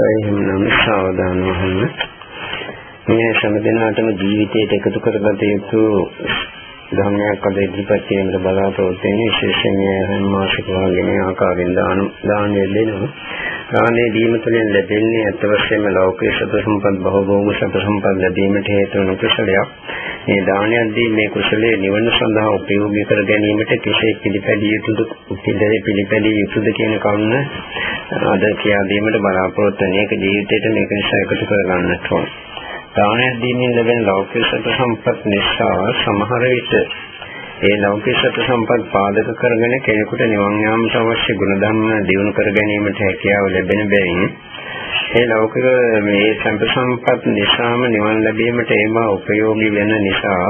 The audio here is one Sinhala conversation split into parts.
එහෙනම් සාවධානව වහන්න. මේ හැම දිනකටම ජීවිතයට එකතු කරගත යුතු ධර්මයක් අද ඉදිරිපත් කිරීමට බලාපොරොත්තු වෙන විශේෂයෙන් හැම මාසික වාගෙන ආකාරයෙන් දාන දානය දෙනවා. දානය දීම තුළින් ලැබෙන්නේ අත් වශයෙන්ම ලෞකික සත සම්පත් බහභෝග සත සම්පත් ලැබීමට හේතු වන කුසලයක්. මේ දානයක් දී මේ කුසලයේ නිවන සඳහා උපයෝගී කර ගැනීමට කෙසේ පිළිපැදිය යුතුද පිළිපැදිය යුතුද කියන කරුණ අද කියා දීමට බලාපොරොත්තු වෙන එක ජීවිතේට මේක නිසා එකතු කර ගන්නට ඕනේ. දානයක් දීමෙන් ලැබෙන ලෞකික සත්‍ය සම්පත් නිසා සමහර විට ඒ ලෞකික සත්‍ය සම්පත් පාදක කරගෙන කෙනෙකුට නිවන් යාමට අවශ්‍ය ගුණධර්ම දියුණු කර ගැනීමට හැකියාව ලැබෙන බැවින් ඒ ලෞකික මේ සම්ප සම්පත් නිසාම නිවන් ලැබීමට ඒවා උපයෝගී වෙන නිසා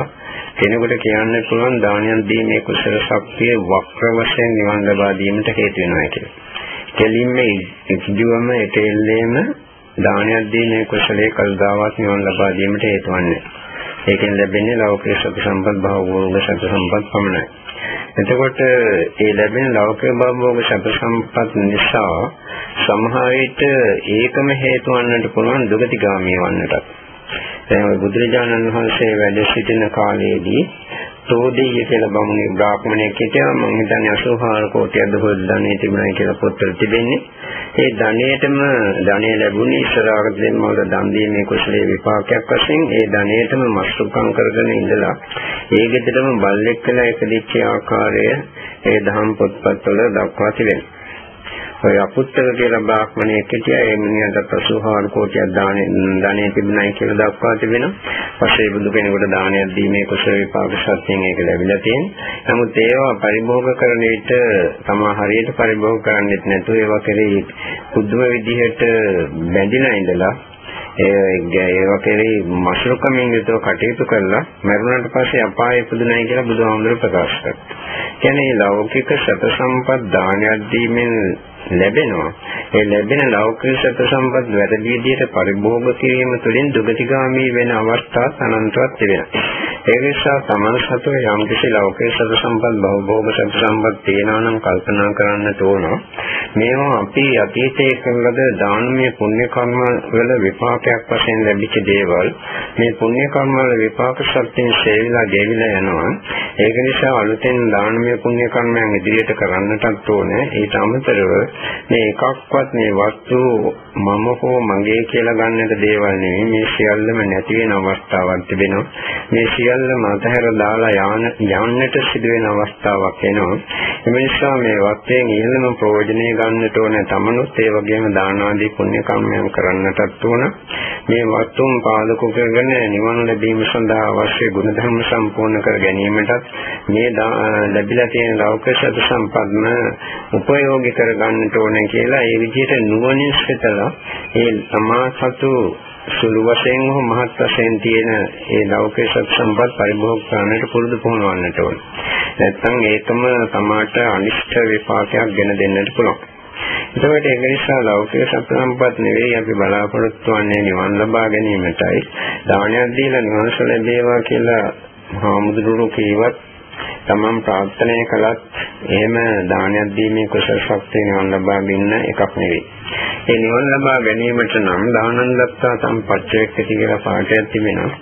කෙනෙකුට කියන්න පුළුවන් දානයක් දීමේ කුසල ශක්තිය වක්‍ර වශයෙන් නිවන් ලබා දීමට හේතු වෙනවා කියලා. කෙලින්ම ඉදිවම ඒකෙල්ලේම දානයක් දීමේ කුසලයේ කල්දාවත් නිවන් ලබා දීමට හේතු වන්නේ. ඒකෙන් ලැබෙන්නේ ලෞකික සතු සම්පත් භවෝග සතු සම්පත් පමණයි. එතකොට ඒ ලැබෙන ලෞකික භවෝග සතු සම්පත් නිසා සමහර විට ඒකම හේතු වන්නට පුළුවන් දුගතිගාමී වන්නට. දැන් බුදුරජාණන් වහන්සේ වැඩ සිටින කාලයේදී සෝදෙය කියලා බමුණේ බ්‍රාහ්මණයෙක් හිටියා මම හිතන්නේ 84 කෝටියක් දහොත් ධනෙ තිබුණයි කියලා පොත්වල තිබෙන්නේ. ඒ ධනෙටම ධනෙ ලැබුණේ ඉස්සරහට දෙන්නවල දන් දීමේ කුසලයේ විපාකයක් වශයෙන් ඒ ධනෙටම මස්තුකම් කරගෙන ඉඳලා ඒ ගෙදරම බල්ලෙක් වෙලා ඉපදිච්ච ආකාරය ඒ දහම් පොත්පත්වල දක්වා තිබෙනවා. ඔය අපුත්තර කියලා බ්‍රාහ්මණයෙක් හිටියා ඒ මිනිහට 84 කෝටියක් දානේ ධනෙ තිබුණයි කියලා දක්වා තිබෙනවා. පස්සේ බුදු කෙනෙකුට දානයක් දීමේ කුසල විපාක සත්‍යයෙන් ඒක ලැබිලා තියෙනවා. නමුත් ඒවා පරිභෝග කරන විට තමා හරියට පරිභෝග කරන්නෙත් නැතුව ඒවා කෙරෙහි පුදුම විදිහට බැඳිලා ඉඳලා ඒවා කෙරෙහි මසුරුකමින් යුතුව කටයුතු කරලා මරුණාට පස්සේ අපායේ පුදුනයි කියලා බුදුහාමුදුරුවෝ ප්‍රකාශ කරා. කියන්නේ ලෞකික සත සම්පත් දානයක් දීමෙන් ලැබෙනවා. ඒ ලැබෙන ලෞකික සත්‍ය සම්පත් වැරදි විදිහට පරිභෝග කිරීම තුළින් දුගතිගාමී වෙන අවස්ථා අනන්තවත් තිබෙනවා. ඒ නිසා තමන් සතුව යම් කිසි ලෞකික සත්‍ය සම්පත් භවභෝග සත්‍ය සම්පත් තියෙනවා නම් කල්පනා කරන්න ඕන. මේවා අපි අතීතයේ කළද දානමය පුණ්‍ය කර්ම වල විපාකයක් වශයෙන් ලැබිච්ච දේවල්. මේ පුණ්‍ය කර්ම වල විපාක සත්‍යයෙන් ශේවිලා ගෙවිලා යනවා. ඒක නිසා අලුතෙන් දානමය පුණ්‍ය කර්මයන් ඉදිරියට කරන්නටත් ඕනේ. ඊට අමතරව මේ එකක්වත් මේ වස්තු මම හෝ මගේ කියලා ගන්නට දේවල් නෙවෙයි. මේ සියල්ලම නැති වෙන අවස්ථාවක් තිබෙනවා. මේ සියල්ලම අතහැර දාලා යන්නට සිදුවෙන අවස්ථාවක් එනවා. ඒ නිසා මේ වස්තුවෙන් ඉහළම ප්‍රයෝජනෙ ගන්නට ඕන තමනුත් ඒ වගේම දාන ආදී පුණ්‍ය කර්මයන් කරන්නටත් ඕන. මේ වස්තුන් පාදක කරගෙන නිවන ලැබීම සඳහා අවශ්‍ය ගුණ ධර්ම සම්පූර්ණ කර ගැනීමටත් මේ ලැබිලා තියෙන ලෞකික සම්පන්න උපයෝගී කර ගන්න කරන්නට ඕනේ කියලා ඒ විදිහට නුවණින් සිතලා ඒ සමාසතු සුළු වශයෙන් හෝ මහත් වශයෙන් තියෙන ඒ ලෞකික සත් සම්පත් පරිභෝග කරන්නට පුරුදු පුහුණුවන්නට ඕනේ. නැත්නම් ඒකම සමාට අනිෂ්ට විපාකයක් ගෙන දෙන්නට පුළුවන්. එතකොට ඒක නිසා ලෞකික සත් සම්පත් නෙවෙයි අපි බලාපොරොත්තු වෙන්නේ නිවන් ලබා ගැනීමටයි. දානයක් දීලා නිවන ලැබේවා කියලා හාමුදුරුවෝ කීවත් තමන් ප්‍රාර්ථනා කළත් එහෙම දානයක් දීමේ කුසල ශක්තිය නිවන් ලබා ගන්න එකක් නෙවෙයි. ඒ නිවන් ලබා ගැනීමට නම් දානන් දත්තා සම්පච්චයක්ති කියලා පාඩයක් තිබෙනවා.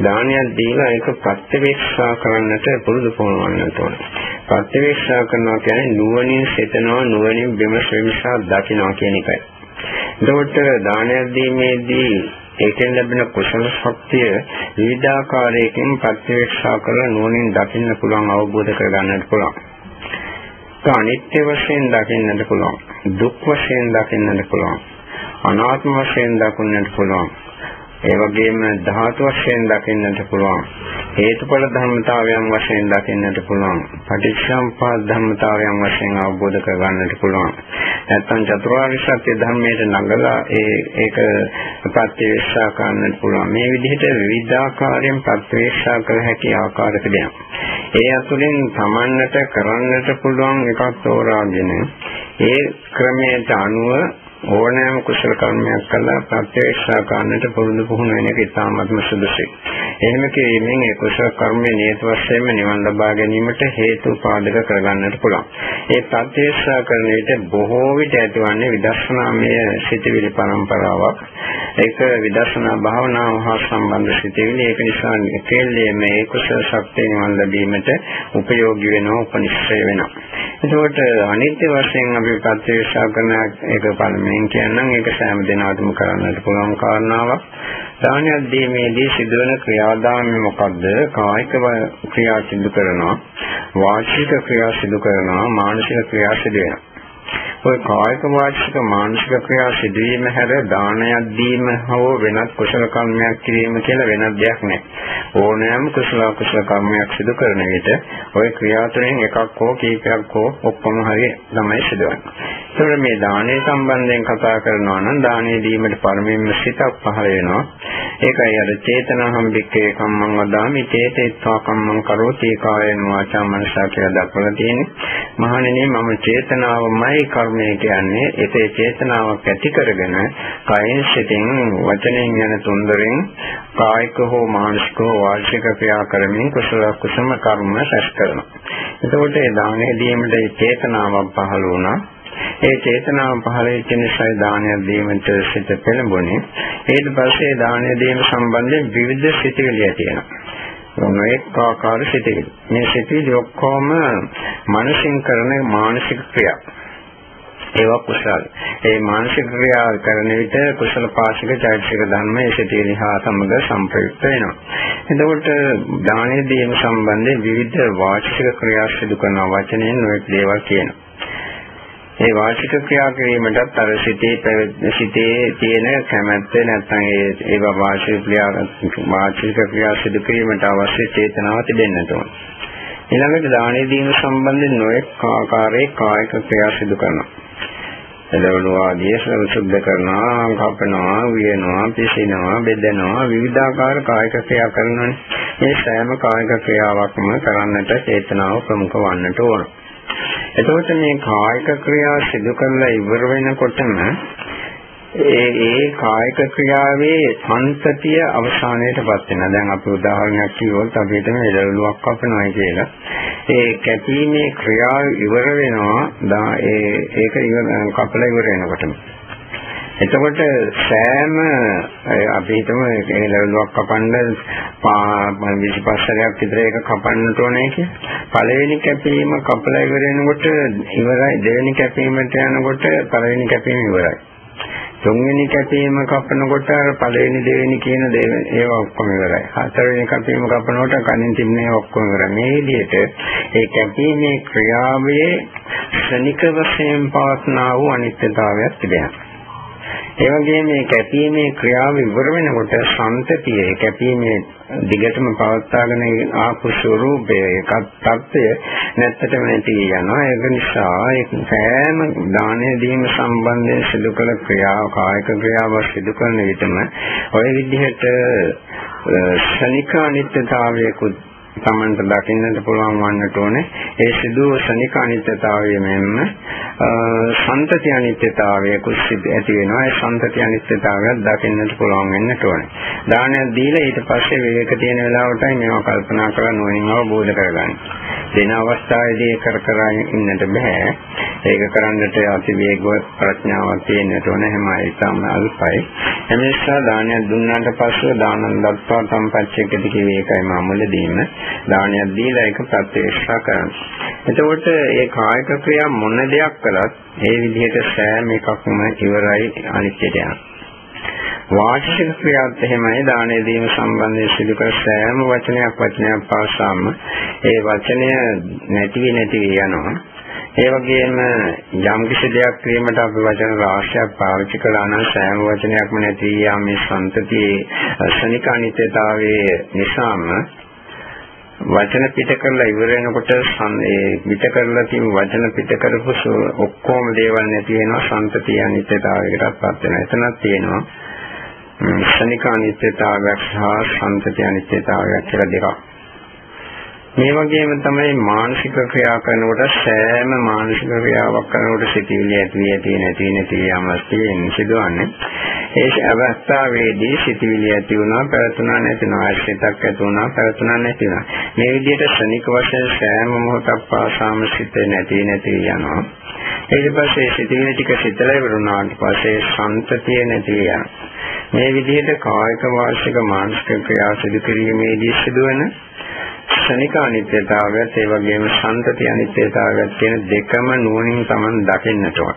දානයක් දීලා ඒක ප්‍රත්‍යවේක්ෂා කරන්නට පුරුදු පුහුණුවන්නට ඕනේ. ප්‍රත්‍යවේක්ෂා කරනවා කියන්නේ නුවණින් සිතනවා නුවණින් විමර්ශනා දකිනවා කියන එකයි. එතකොට දානයක් දීමේදී ඒකෙන් ලැබෙන කුසල ශක්තිය විවිධාකාරයකින් ප්‍රත්‍යක්ෂා කරලා නුවණින් දකින්න පුළුවන් අවබෝධ කරගන්නට පුළුවන්. අනිත්‍ය වශයෙන් දකින්නට පුළුවන්. දුක් වශයෙන් දකින්නට පුළුවන්. අනාත්ම වශයෙන් දකින්නට පුළුවන්. ඒ වගේම ධාතු වශයෙන් දකින්නට පුළුවන්. හේතුඵල ධර්මතාවයන් වශයෙන් දකින්නට පුළුවන්. පටිච්චසමුප්පාද ධර්මතාවයන් වශයෙන් අවබෝධ කරගන්නට පුළුවන්. නැත්නම් චතුරාර්ය සත්‍ය ධර්මයට නඟලා ඒ ඒක ප්‍රත්‍යවේක්ෂා කරන්නට පුළුවන්. මේ විදිහට විවිධාකාරයෙන් ප්‍රත්‍යවේක්ෂා කළ හැකි ආකාර තිබෙනවා. ඒ අතුලින් තමන්නට කරන්නට පුළුවන් එකක් තෝරාගෙන ඒ ක්‍රමයට අනුව ඕනෑම කුසල කර්මයක් කළා ප්‍රත්‍යක්ෂා කරන්නට පුරුදු පුහුණු වෙන එක ඉතාමත්ම සුදුසුයි. එහෙම කිරීමෙන් ඒ කුසල කර්මයේ නියත වශයෙන්ම නිවන් ලබා ගැනීමට හේතු පාදක කරගන්නට පුළුවන්. ඒ ප්‍රත්‍යක්ෂා කරන විට බොහෝ විට ඇතිවන්නේ විදර්ශනාමය සිතිවිලි පරම්පරාවක්. ඒක විදර්ශනා භාවනාව හා සම්බන්ධ සිතිවිලි. ඒක නිසා කෙල්ලේ මේ කුසල ශක්තිය නිවන් ලැබීමට උපයෝගී වෙනවා, උපනිශ්‍රය වෙනවා. එතකොට අනිත්‍ය වශයෙන් අපි ප්‍රත්‍යක්ෂා කරන එක පළමුවෙන් කියනනම් ඒක සෑම දිනකටම කරන්නට පුළුවන් කාරණාවක්. දානයක් දීමේදී සිදුවන ක්‍රියාදාමය මොකද්ද? කායික ක්‍රියා සිදු කරනවා, වාචික ක්‍රියා සිදු කරනවා, මානසික ක්‍රියා සිදු වෙනවා. ඔය කායික වාචික මානසික ක්‍රියා සිදුවීම හැර දානයක් දීම හෝ වෙනත් කුසල කර්මයක් කිරීම කියලා වෙනත් දෙයක් නැහැ. ඕනෑම කුසල කුසල කර්මයක් සිදු කරන විට ඔය ක්‍රියා තුනෙන් එකක් හෝ කීපයක් හෝ ඔක්කොම හරිය තමයි සිදුවන්නේ. ඒතකොට මේ දානය සම්බන්ධයෙන් කතා කරනවා නම් දානය දීමට පරමින්ම සිතක් පහළ වෙනවා. ඒකයි අර චේතනාහම් වික්කේ කම්මං වදාමි චේතේත්වා කම්මං කරෝති කායන වාචා මනසා කියලා දක්වලා තියෙන්නේ. මහණෙනි මම චේතනාවමයි කර්මය කියන්නේ ඒතේ චේතනාවක් ඇති කරගෙන කයෙන් සිතින් වචනෙන් යන තුන්දරෙන් කායික හෝ මානසික හෝ වාචික ක්‍රියා කරමින් කුසල කුසම කර්ම රැස් කරනවා. එතකොට ඒ දානය දීමට චේතනාවක් පහළ වුණා. ඒ චේතනාව පහළ වෙච්ච නිසා දානයක් දීමට සිත පෙළඹුණේ. ඊට පස්සේ දානය දීම සම්බන්ධයෙන් විවිධ සිතිවිලි ඇති වෙනවා. මේක ආකාර සිතිවිලි. මේ සිතිවිලි ඔක්කොම මානසික කරන මානසික ක්‍රියා. ඒවා කුසල. ඒ මානසික ක්‍රියා කරන විට කුසල පාශික චෛතසික ධර්ම ඒසිතේනි හා සමග සංප්‍රයුක්ත වෙනවා. එතකොට දානයේ දීම සම්බන්ධයෙන් විවිධ වාචික ක්‍රියා සිදු කරන වචනයෙන් නොඑක් දේවල් කියනවා. ඒ වාචික ක්‍රියා කිරීමටත් අර සිතේ සිතේ තියෙන කැමැත්ත නැත්නම් ඒ ඒවා වාචික ක්‍රියා වාචික ක්‍රියා සිදු කිරීමට අවශ්‍ය චේතනාව තිබෙන්නට ඕන. ඊළඟට දානයේ දීම සම්බන්ධයෙන් නොඑක් ආකාරයේ කායික ක්‍රියා සිදු කරනවා. එළවලු ආදී සුද්ධ කරනවා, කපනවා, වියනවා, පිසිනවා, බෙදනවා, විවිධාකාර කායික ක්‍රියා කරනවානේ. මේ සෑම කායික ක්‍රියාවක්ම කරන්නට චේතනාව ප්‍රමුඛ වන්නට ඕන. එතකොට මේ කායික ක්‍රියා සිදු කරලා ඉවර වෙනකොටම ඒ ඒ කායික ක්‍රියාවේ සංතතිය අවසානයටපත් වෙනවා. දැන් අපි උදාහරණයක් කිව්වොත් අපි හිතමු එළවලුවක් කපනවා කියලා. ඒ කැපීමේ ක්‍රියාව ඉවර වෙනවා. ඒ ඒක ඉවර කපලා ඉවර වෙනකොටම. එතකොට සෑම අපි හිතමු එළවලුවක් කපන්න 25 සැරයක් විතර ඒක කපන්නට ඕනේ කියලා. පළවෙනි කැපීම කපලා ඉවර වෙනකොට ඉවරයි. දෙවෙනි කැපීමට යනකොට පළවෙනි කැපීම ඉවරයි. තුන්වෙනි කැපීම කපනකොට පළවෙනි දෙවෙනි කියන ඒවා ඔක්කොම ඉවරයි. හතරවෙනි කැපීම කපනකොට කනින් තිබුණේ ඔක්කොම ඉවරයි. මේ විදිහට ඒ කැපීමේ ක්‍රියාවේ ශනික වශයෙන් පවස්නා වූ අනිත්‍යතාවයක් තිබෙනවා. ඒ වගේම මේ කැපීමේ ක්‍රියාව ඉවර වෙනකොට සම්තතිය කැපීමේ දිගටම පවත්වාගෙන ආපු ස්වરૂපය ඒකත් தත්ත්වය නැත්තටම නැති යනවා. ඒක නිසා ඒක සෑම දානය දීම සම්බන්ධයෙන් සිදු කළ ක්‍රියාව කායික ක්‍රියාව සිදු කරන විටම ඔය විදිහට ශනික අනිත්‍යතාවයකුත් තමන්ට දකින්නට පුළුවන් වන්නට ඕනේ. ඒ සිදුව ශනික අනිත්‍යතාවය මෙන්ම සන්තති අනිත්‍යතාවය කුසිත ඇති වෙනවා. ඒ සන්තති අනිත්‍යතාවයත් දකින්නට පුළුවන් වෙන්නට ඕනේ. දානයක් දීලා ඊට පස්සේ විවේක තියෙන වෙලාවටයි මේවා කල්පනා කරලා නුවණින් අවබෝධ කරගන්නේ. දෙන අවස්ථාවේදී කර කර ඉන්නට බෑ. ඒක කරන්නට අති වේගවත් ප්‍රඥාවක් තියෙන්නට ඕන හැම එකම අල්පයි. එනිසා දානයක් දුන්නාට පස්සේ දානන් දත්වා සම්පච්චයකදී කිව්වේ ඒකයි මාමුලදීම දානයක් දීලා ඒක ප්‍රත්‍යක්ෂ කරන්න. එතකොට ඒ කායික ක්‍රියා මොන දෙයක් කළත් ඒ විදිහට සෑම එකක්ම ඉවරයි අනිත්‍යයට යනවා. වාචික ක්‍රියාවත් එහෙමයි දානය දීම සම්බන්ධයෙන් සිදු කර සෑම වචනයක් වචනයක් පාසාම ඒ වචනය නැති නැති යනවා ඒ වගේම යම් කිසි දෙයක් වීමට අපි වචන රාශියක් පාවිච්චි කළා නම් සෑම වචනයක්ම නැති යාමේ සම්තතියේ ශනික අනිත්‍යතාවයේ නිසාම වචන පිට කරලා ඉවර වෙනකොට ඒ පිට කරලා තියෙන වචන පිට කරපු ඔක්කොම දේවල් නැති වෙනවා සම්තතිය අනිත්‍යතාවයකටපත් වෙනවා. එතනක් තියෙනවා ශනික අනිත්‍යතාවයක් සහ සම්තති අනිත්‍යතාවයක් කියලා දෙකක්. මේ වගේම තමයි මානසික ක්‍රියා කරනකොට සෑම මානසික ක්‍රියාවක් කරනකොට සිතිවිලි ඇති ඇති නැති නැති යමස්තියෙන් සිදුවන්නේ. ඒ අවස්ථාවේදී සිතිවිලි ඇති වුණා පැවතුණා නැතිනවා ආශ්‍රිතක් ඇති වුණා පැවතුණා නැතිනවා මේ විදිහට ශනික වශයෙන් සෑම මොහොතක් පාසාම සිත නැති නැති යනවා. ඊට පස්සේ සිතිවිලි ටික සිතලා ඉවරුණාට පස්සේ සන්තතිය නැති යනවා. මේ විදිහට කායික වාචික මානසික ක්‍රියා සිදු කිරීමේදී සිදුවන ක්ෂණික අනිත්‍යතාවයත් ඒ වගේම සංතති අනිත්‍යතාවයත් කියන දෙකම නුවණින් Taman දකින්නට ඕන.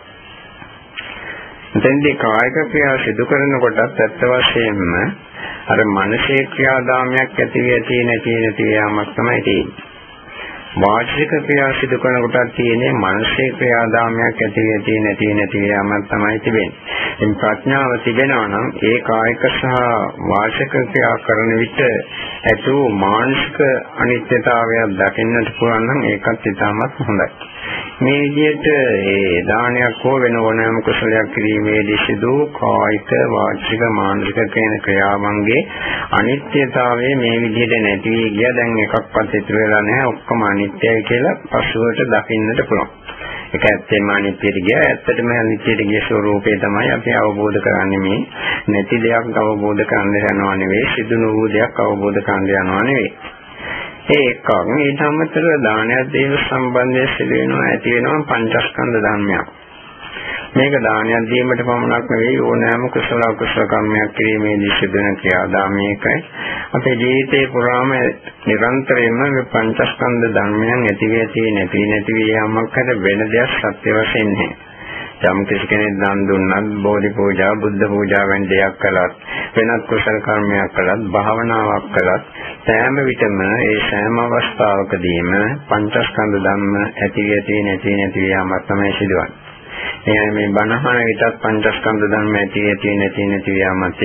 එතෙන්දී කායික ක්‍රියා සිදු කරනකොටත් ඇත්ත වශයෙන්ම අර මානසික ක්‍රියාදාමයක් ඇති වී ඇති නැති නැති යාමක් තමයි තියෙන්නේ. වාචික ක්‍රියා සිදු කරන කොටත් තියෙන්නේ මානසික ක්‍රියාදාමයක් ඇති වෙති නැති නැති යාමක් තමයි තිබෙන්නේ. ඉතින් ප්‍රඥාව තිබෙනවා නම් ඒ කායික සහ වාචික ක්‍රියා කරන විට ඇතු මානසික අනිත්‍යතාවයක් දකින්නට පුළුවන් නම් ඒකත් ඉතාමත් හොඳයි. මේ විදිහට ඒ දානයක් හෝ වෙන ඕනෑම කුසලයක් කිරීමේදී සිදු කායික වාචික මානසික කියන ක්‍රියාවන්ගේ අනිත්‍යතාවය මේ විදිහට නැති ගියා දැන් එකක්වත් ඉතුරු වෙලා නැහැ ඔක්කොම අනිත්‍යයි කියලා පසුවට දකින්නට පුළුවන්. ඒක ඇත්තෙන්ම අනිත්‍යයට ගියා ඇත්තටම අනිත්‍යයට ගිය ස්වરૂපය තමයි අපි අවබෝධ කරන්නේ මේ නැති දෙයක් අවබෝධ කරන්න යනවා නෙවෙයි සිදු නොවූ දෙයක් අවබෝධ කරන්න යනවා නෙවෙයි. ඒ එකක් ඊට අමතරව දානයක් දීම සම්බන්ධයෙන් සිදු වෙනවා ඇති වෙනවා පංචස්කන්ධ ධර්මයක්. මේක දානයක් දීමට පමණක් නෙවෙයි ඕනෑම කුසල අකුසල කර්මයක් කිරීමේදී සිදුවන ක්‍රියාදාමයකයි අපේ ජීවිතේ පුරාම නිරන්තරයෙන්ම මේ පංචස්කන්ධ ධර්මයන් ඇති වෙති නැති නැති යාමක් හද වෙන දෙයක් සත්‍ය වශයෙන් නැහැ. යම් කිසි කෙනෙක් දන් දුන්නත් බෝධි පූජා බුද්ධ පූජා වැනි දෙයක් කළත් වෙනත් කුසල කර්මයක් කළත් භාවනාවක් කළත් සෑම විටම ඒ සෑම අවස්ථාවකදීම පංචස්කන්ධ ධම්ම ඇති ඇති නැති නැති යාමක් තමයි සිදුවන්නේ. එයා මේ බණහන විතත් පංචස්කන්ධ ධර්ම ඇති ඇති නැති නැති යාමත්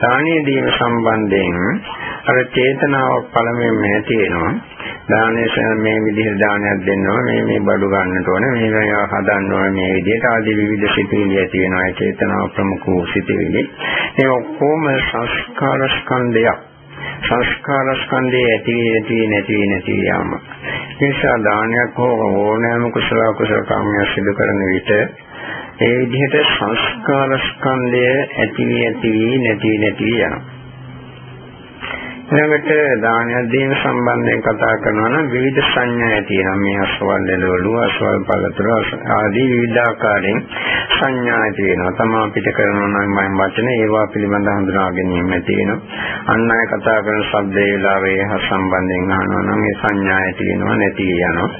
දානීය දීම සම්බන්ධයෙන් අර චේතනාවක් පළමුවෙන් ඇති වෙනවා. දානයේ මේ විදිහට දානයක් දෙන්නවා. මේ මේ බඩු ගන්නට ඕනේ. මේ මේවා හදන්න ඕනේ. මේ විදිහට ආදී විවිධ සිතුවිලි ඇති වෙනවා ඒ චේතනාව ප්‍රමුඛ වූ සිතුවිලි. මේ ඔක්කොම සංස්කාර ස්කන්ධයක්. සංස්කාර ස්කන්ධයේ ඇති ඇති නැති නැති යාම. නිසා දානයක් හෝ ඕනෑම කුසල කුසල කර්මයක් සිදු කරන විට ඒ විදිහට සංස්කාර ස්කන්ධය ඇති ඇති නැති නැති යනවා. ඊළඟට දානයක් දීම සම්බන්ධයෙන් කතා කරනවා නම් විවිධ සංඥා තියෙනවා. මේ අසවල් එළවලු අසවල් පළතුරු ආදී විවිධාකාරයෙන් සංඥා තියෙනවා. තමා පිට කරනවා නම් මම වචන ඒවා පිළිබඳ හඳුනා ගැනීම තියෙනවා. අන් අය කතා කරන ශබ්දේ වෙලාවේ හා සම්බන්ධයෙන් අහනවා නම් මේ සංඥා තියෙනවා නැති යනවා.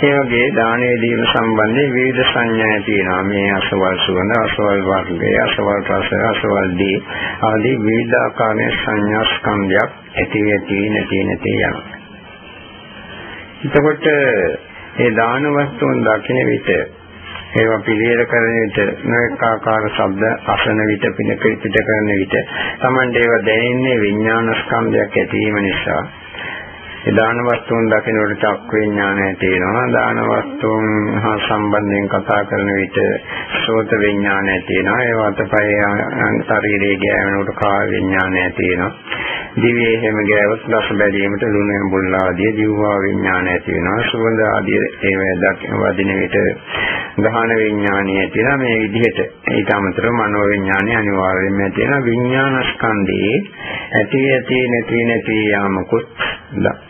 ඒ වගේ දානයේ දීම සම්බන්ධයෙන් විවිධ සංඥා තියෙනවා. මේ අසවල් සුවඳ, අසවල් වර්ගය, අසවල් රස, අසවල් දී ආදී විවිධ ආකාරයේ සංඥා ස්කන්ධයක් ඇති ඇති නැති නැති යනවා. එතකොට ඒ දාන වස්තුන් දකින විට ඒවා පිළියෙල කරන විට නොඑක ආකාර ශබ්ද අසන විට පිනක පිට කරන විට Tamande ඒවා දැනෙන්නේ විඥාන ස්කන්ධයක් ඇතිවීම නිසා ඒ දාන වස්තුන් දකිනකොට චක්ක විඥානය තියෙනවා. දාන වස්තුන් හා සම්බන්ධයෙන් කතා කරන විට සෝත විඥානය තියෙනවා. ඒ වතපය ශරීරයේ ගෑවෙනකොට කාය විඥානය තියෙනවා. දිවේ හැම ගෑවොත් රස බැලීමට ලුණු ඇඹුල් ආදී දිවවා විඥානය තියෙනවා. සුවඳ ආදී ඒවා දකින වදින විට ගහන විඥානය තියෙනවා. මේ විදිහට ඊට අමතරව මනෝ විඥානය අනිවාර්යයෙන්ම තියෙනවා. විඥාන ස්කන්ධේ ඇති ඇති නැති නැති යාමකුත්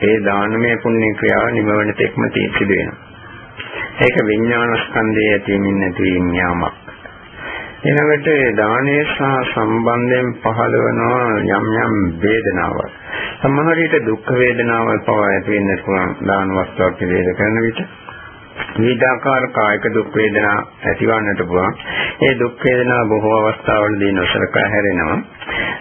ඒ දානමය පුණ්‍ය ක්‍රියාව නිමවන තෙක්ම සිදු වෙනවා. ඒක විඥාන ස්කන්ධයේ ඇතිවීම නැතිවීම යාමක්. ඊළඟට දානයේ සහ සම්බන්ධයෙන් පහළ වෙනවා යම් යම් වේදනාවක්. සමහර විට දුක් වේදනාවල් පවා ඇති වෙන්න පුළුවන් දාන වස්තුවක් පිළිද කරන විට. විවිධාකාර කායික දුක් වේදනා ඇතිවන්නට පුළුවන්. ඒ දුක් වේදනා බොහෝ අවස්ථාවලදී නොසලකා හැරෙනවා.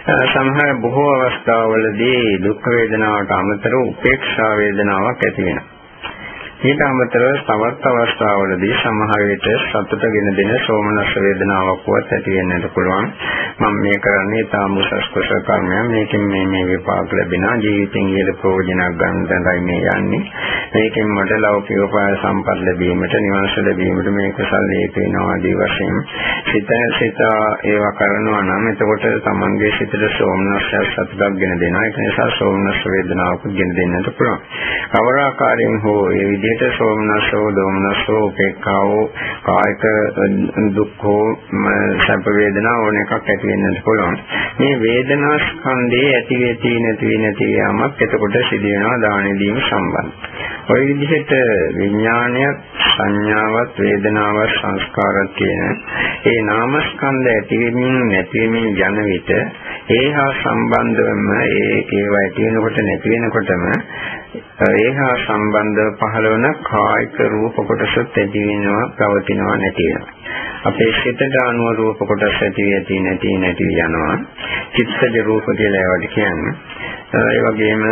සමහර බොහෝ අවස්ථාවලදී දුක් වේදනාවට අමතරව උපේක්ෂා වේදනාවක් ඇති වෙනවා. ඊට අමතරව තවත් අවස්ථාවලදී සමහර විට සතුටගෙන දෙන සෝමනස්ස වේදනාවක් වත් ඇති වෙන්නට පුළුවන්. මම මේ කරන්නේ තාම උසස් කුසල කර්මයක්. මේකෙන් මේ මේ විපාක ලැබෙනවා. ජීවිතෙන් ඉහළ ප්‍රයෝජනක් ගන්න දැනයි මේ යන්නේ. මේකෙන් මට ලෞකික උපාය සම්පත් ලැබීමට නිවන්ස ලැබීමට මේ කුසල හේතු වෙනවා ආදී වශයෙන්. සිත සිත ඒවා කරනවා නම් එතකොට තමන්ගේ සිතට සෝමනස්ය සතුටක් ගෙන දෙනවා. ඒක නිසා සෝමනස් වේදනාවක් ගෙන දෙන්නට පුළුවන්. කවර ආකාරයෙන් හෝ ඒ විදිහට සෝමනස්සෝ දෝමනස්සෝ උපේක්ඛාවෝ කායික දුක්ඛෝ සැප වේදනා ඕන එකක් ඇති වෙන්නත් පුළුවන්. මේ වේදනා ස්කන්ධයේ ඇති වෙති නැති නැති යාමක් එතකොට සිදු වෙනවා දානෙදීම සම්බන්ධ. ওই විදිහට විඥානයත් සංඥාවත් වේදනාවත් සංස්කාරත් කියන ඒ නාමස්කන්ධ ඇතිවීමෙන් නැතිවීමෙන් යන විට ඒහා සම්බන්ධවම ඒ ඒවා ඇති වෙනකොට නැති වෙනකොටම ඒහා සම්බන්ධව පහළවන කායික රූප කොටසත් ඇති වෙනවා, පවතිනවා, නැති වෙනවා. අපේ සිතට අනුව රූප කොටස් ඇති ඇති නැති නැති යනවා. චිත්තජ රූප කියලා ඒවට කියන්නේ. ඒ වගේම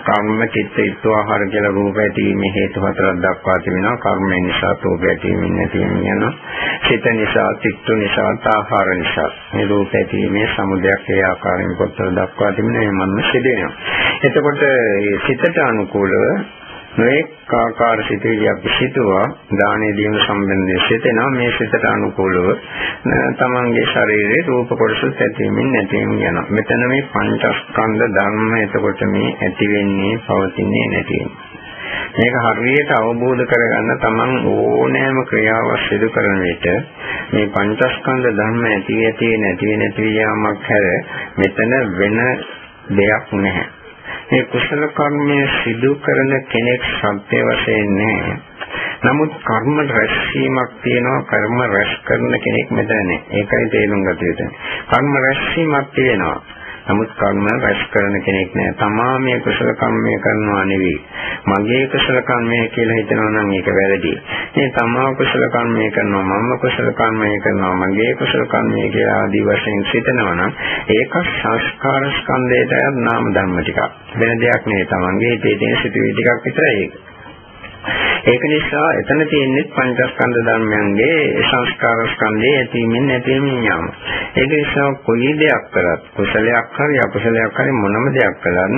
කර්ම චිත්ත ඊත්වාහාර කියලා රූප ඇතිවීමේ හේතු හතරක් දක්වා තිබෙනවා. කර්ම නිසා රූප ඇතිවීම නැතිවීම යනවා. චිත්ත නිසා, චිත්ත නිසා, ආහාර නිසා. මේ රූප ඇතිවීමේ සමුදයක් ඒ ආකාරයෙන් පොත්වල දක්වා තිබෙනවා. මේ මන්න සිදෙනවා. එතකොට මේ සිතට අනුකූලව මේ කාකාර සිතේදී අපි සිතුවා දානේ දීම සම්බන්ධයෙන් සිතෙනවා මේ සිතට අනුකූලව තමන්ගේ ශරීරයේ රූප කොටස ඇතිවීමෙන් නැතිවීම යනවා. මෙතන මේ පංචස්කන්ධ ධර්ම එතකොට මේ ඇති වෙන්නේ පවතින්නේ නැති මේක හරියට අවබෝධ කරගන්න තමන් ඕනෑම ක්‍රියාවක් සිදු කරන විට මේ පංචස්කන්ධ ධර්ම ඇති ඇති නැති නැති යාමක් හැර මෙතන වෙන දෙයක් නැහැ. මේ කුසල කර්මය සිදු කරන කෙනෙක් සත්‍ය වශයෙන් නැහැ. නමුත් කර්ම රැස්වීමක් තියෙනවා කර්ම රැස් කරන කෙනෙක් මෙතන නැහැ. ඒකයි තේරුම් ගත යුත්තේ. කර්ම රැස්වීමක් තියෙනවා. නමුත් කර්ම රැස් කරන කෙනෙක් නෑ. තමා මේ කුසල කර්මය කරනවා නෙවෙයි. මගේ කුසල කර්මය කියලා හිතනවා නම් ඒක වැරදි. මේ තමා කුසල කර්මය කරනවා මම කුසල කර්මය කරනවා මගේ කුසල කර්මය කියලා ආදී වශයෙන් සිතනවා නම් ඒක සංස්කාර ස්කන්ධයට නාම ධර්ම ටිකක්. වෙන දෙයක් නෙවෙයි. තමන්ගේ හිතේ තියෙන සිතුවිලි ටිකක් විතරයි ඒක. ඒක නිසා එතන තියෙන්නේ පංචස්කන්ධ ධර්මයන්ගේ සංස්කාර ස්කන්ධයේ ඇතිවීමෙන් නැතිවීමෙන් යාම. ඒක නිසා කොයි දෙයක් කරත් කුසලයක් හරි අකුසලයක් හරි මොනම දෙයක් කළත්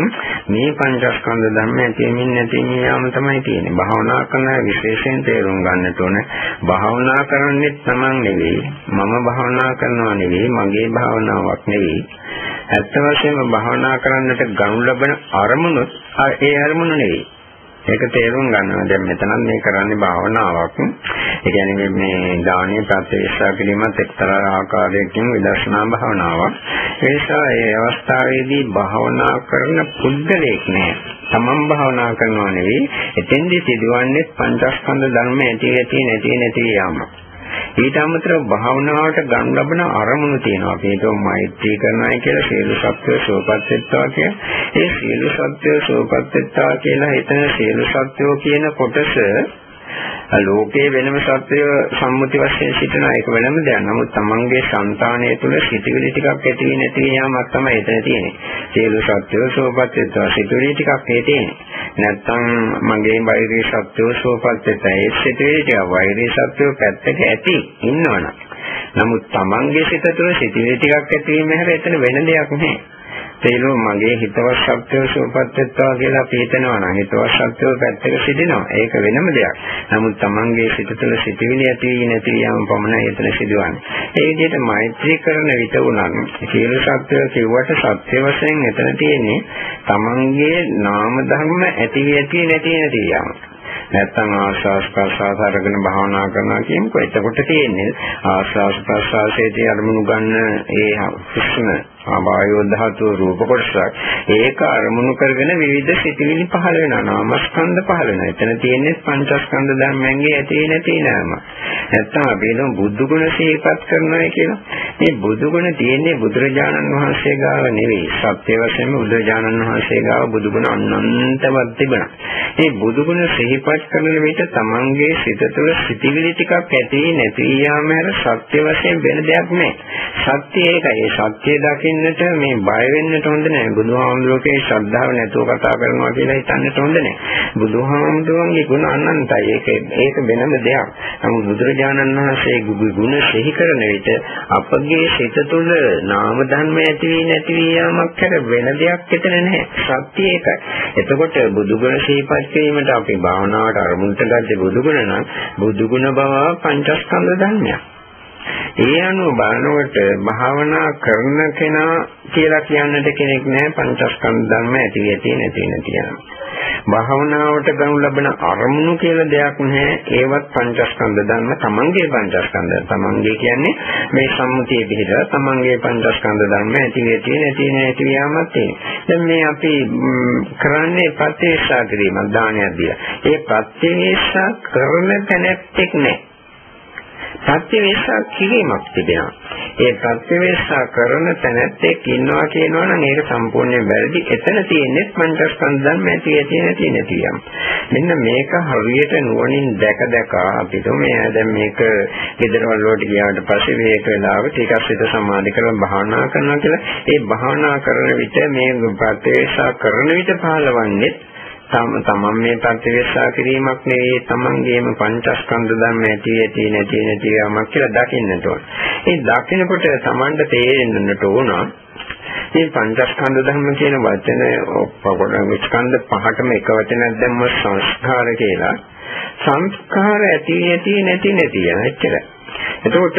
මේ පංචස්කන්ධ ධර්ම ඇතිවීමෙන් නැතිවීමෙන් යාම තමයි තියෙන්නේ. භාවනා කරන විශේෂයෙන් තේරුම් ගන්නට ඕන. භාවනා කරන්නේ තමන් නෙවෙයි. මම භාවනා කරනවා නෙවෙයි. මගේ භාවනාවක් නෙවෙයි. ඇත්ත වශයෙන්ම භාවනා කරන්නට ගනු ලබන අරමුණු ඒ අරමුණු නෙවෙයි. ඒක තේරුම් ගන්නවා. දැන් මෙතනත් මේ කරන්නේ භාවනාවක්. ඒ කියන්නේ මේ දානීය ප්‍රත්‍යක්ෂා කිරීමත් එක්තරා ආකාරයකින් විදර්ශනා භාවනාවක්. ඒ නිසා මේ අවස්ථාවේදී භාවනා කරන පුද්ගලයෙක් නෑ. තමන් භාවනා කරනවා නෙවෙයි. එතෙන්දී සිදුවන්නේ පංචස්කන්ධ ධර්ම ඇති ඇති නැති නැති යාමක්. ඊට අමතරව භාවනාවට ගන්න ලබන අරමුණු තියෙනවා. අපි හිතුව මෛත්‍රී කරනයි කියලා සියලු සත්වය සෝපත් වෙත්වා කිය. ඒ සියලු සත්වය සෝපත් වෙත්වා කියලා හිතන සියලු සත්වෝ කියන කොටස ලෝකයේ වෙනම සත්‍යය සම්මුති වශයෙන් සිටින එක වෙනම දෙයක්. නමුත් තමන්ගේ సంతානය තුළ සිටිවිලි ටිකක් ඇති වී නැති යාමක් තමයි එතන තියෙන්නේ. සියලු සත්‍යය සෝපත් වෙත්වා සිටිවිලි ටිකක් ඒ තියෙන්නේ. නැත්තම් මගේ වෛරී සත්‍යය සෝපත් වෙත්වා ඒ සිටිවිලි ටික වෛරී සත්‍යය පැත්තක ඇති ඉන්නවනම්. නමුත් තමන්ගේ සිත තුළ සිටිවිලි ටිකක් ඇති වීම හැර එතන වෙන දෙයක් නැහැ. තේලෝ මගේ හිතවත් ශක්තිය සූපත් වෙත්වා කියලා අපි හිතනවා නම් හිතවත් ශක්තිය පැත්තක සිටිනවා. ඒක වෙනම දෙයක්. නමුත් Tamanගේ සිත තුළ සිටිවිලි ඇති නැති යම් පමණයි එතන සිදුවන්නේ. ඒ විදිහට මෛත්‍රී කරන විට උනන් සියලු සත්‍යය කිව්වට සත්‍ය වශයෙන් එතන තියෙන්නේ Tamanගේ නාම ධර්ම ඇති ඇති නැති නැති යම. නැත්තම් ආස්වාස් ප්‍රසආස අරගෙන භාවනා කරනවා කියනකොට එතකොට තියෙන්නේ ආස්වාස් ප්‍රසආසයේදී අරමුණු ගන්න ඒ හුස්ම ආවායෝ ධාතු රූප කොටසක් ඒක අරමුණු කරගෙන විවිධ සිතිවිලි පහළ වෙනවා. නාමස්කන්ධ පහළ වෙනවා. එතන තියෙන්නේ පංචස්කන්ධ ධර්මයන්ගේ ඇති නැති නෑම නැත්තම් අපි හිතමු බුදු ගුණ සිහිපත් කරනවා කියලා. මේ බුදු ගුණ තියෙන්නේ බුදුරජාණන් වහන්සේ ගාව නෙවෙයි. සත්‍ය වශයෙන්ම බුදුරජාණන් වහන්සේ ගාව බුදු ගුණ අනන්තවත් තිබුණා මේ බුදු ගුණ සිහිපත් කරන විට තමන්ගේ සිත තුළ සිතිවිලි ටිකක් ඇති නැති යාම හැර සත්‍ය වශයෙන් වෙන දෙයක් නෑ සත්‍ය ඒකයි සත්‍ය දකින දකින්නට මේ බය වෙන්නට හොඳ නැහැ. බුදුහාමුදුරුවෝ ශ්‍රද්ධාව නැතුව කතා කරනවා කියලා හිතන්නට හොඳ නැහැ. බුදුහාමුදුරුවන්ගේ ගුණ අනන්තයි. ඒක ඒක වෙනම දෙයක්. නමුත් බුදුරජාණන් වහන්සේ ගුණ සිහි කරන විට අපගේ සිත තුළ නාම ධර්ම ඇති වී නැති වී යාමක් කර වෙන දෙයක් එතන නැහැ. සත්‍ය ඒකයි. එතකොට බුදුගුණ සිහිපත් කිරීමට අපි භාවනාවට අරමුණට ගත්තේ බුදුගුණ නම් බුදුගුණ බව පංචස්කන්ධ ධර්මයක්. ඒ අනුව බලනකොට භාවනා කරන කෙනා කියලා කියන්නට කෙනෙක් නැහැ පංචස්කන්ධ ධර්ම ඇති ඇති නැති නැති යන. භාවනාවට ගනු ලබන අරමුණු කියලා දෙයක් නැහැ. ඒවත් පංචස්කන්ධ ධර්ම තමන්ගේ පංචස්කන්ධ. තමන්ගේ කියන්නේ මේ සම්මුතිය පිළිදලා තමන්ගේ පංචස්කන්ධ ධර්ම ඇති ඇති නැති නැති යාමත් දැන් මේ අපි කරන්නේ ප්‍රත්‍යක්ෂා කිරීමක් දානයක් දීලා. ඒ ප්‍රත්‍යක්ෂා කරන තැනැත්තෙක් නැහැ. ප්‍රත්‍යවේක්ෂා කිරීමක් තිබෙනවා. ඒ ප්‍රත්‍යවේක්ෂා කරන තැනැත්තෙක් ඉන්නවා කියනවා නම් ඒක සම්පූර්ණයෙන් වැරදි. එතන තියෙන්නේ පංචස්කන්ධ ධර්ම ඇති ඇති නැති නැතියම්. මෙන්න මේක හරියට නුවණින් දැක දැක අපිට මේ දැන් මේක ගෙදරවල වලට ගියාට පස්සේ මේක වෙලාවට ටිකක් සිත සමාධි කරලා භාවනා කරනවා කියලා ඒ භාවනා කරන විට මේ ප්‍රත්‍යවේක්ෂා කරන විට පහළවන්නේ තම තමන් මේ ප්‍රතිවේක්ෂා කිරීමක් නෙවෙයි තමන්ගේම පංචස්කන්ධ ධර්ම ඇති ඇති නැති නැති යමක් කියලා දකින්නට ඕන. ඒ දකිනකොට තමන්ට තේරෙන්නට ඕන මේ පංචස්කන්ධ ධර්ම කියන වචන ඔක්කොම ස්කන්ධ පහටම එක වචනයක් දැම්ම සංස්කාර කියලා. සංස්කාර ඇති ඇති නැති නැති යන එච්චරයි. එතකොට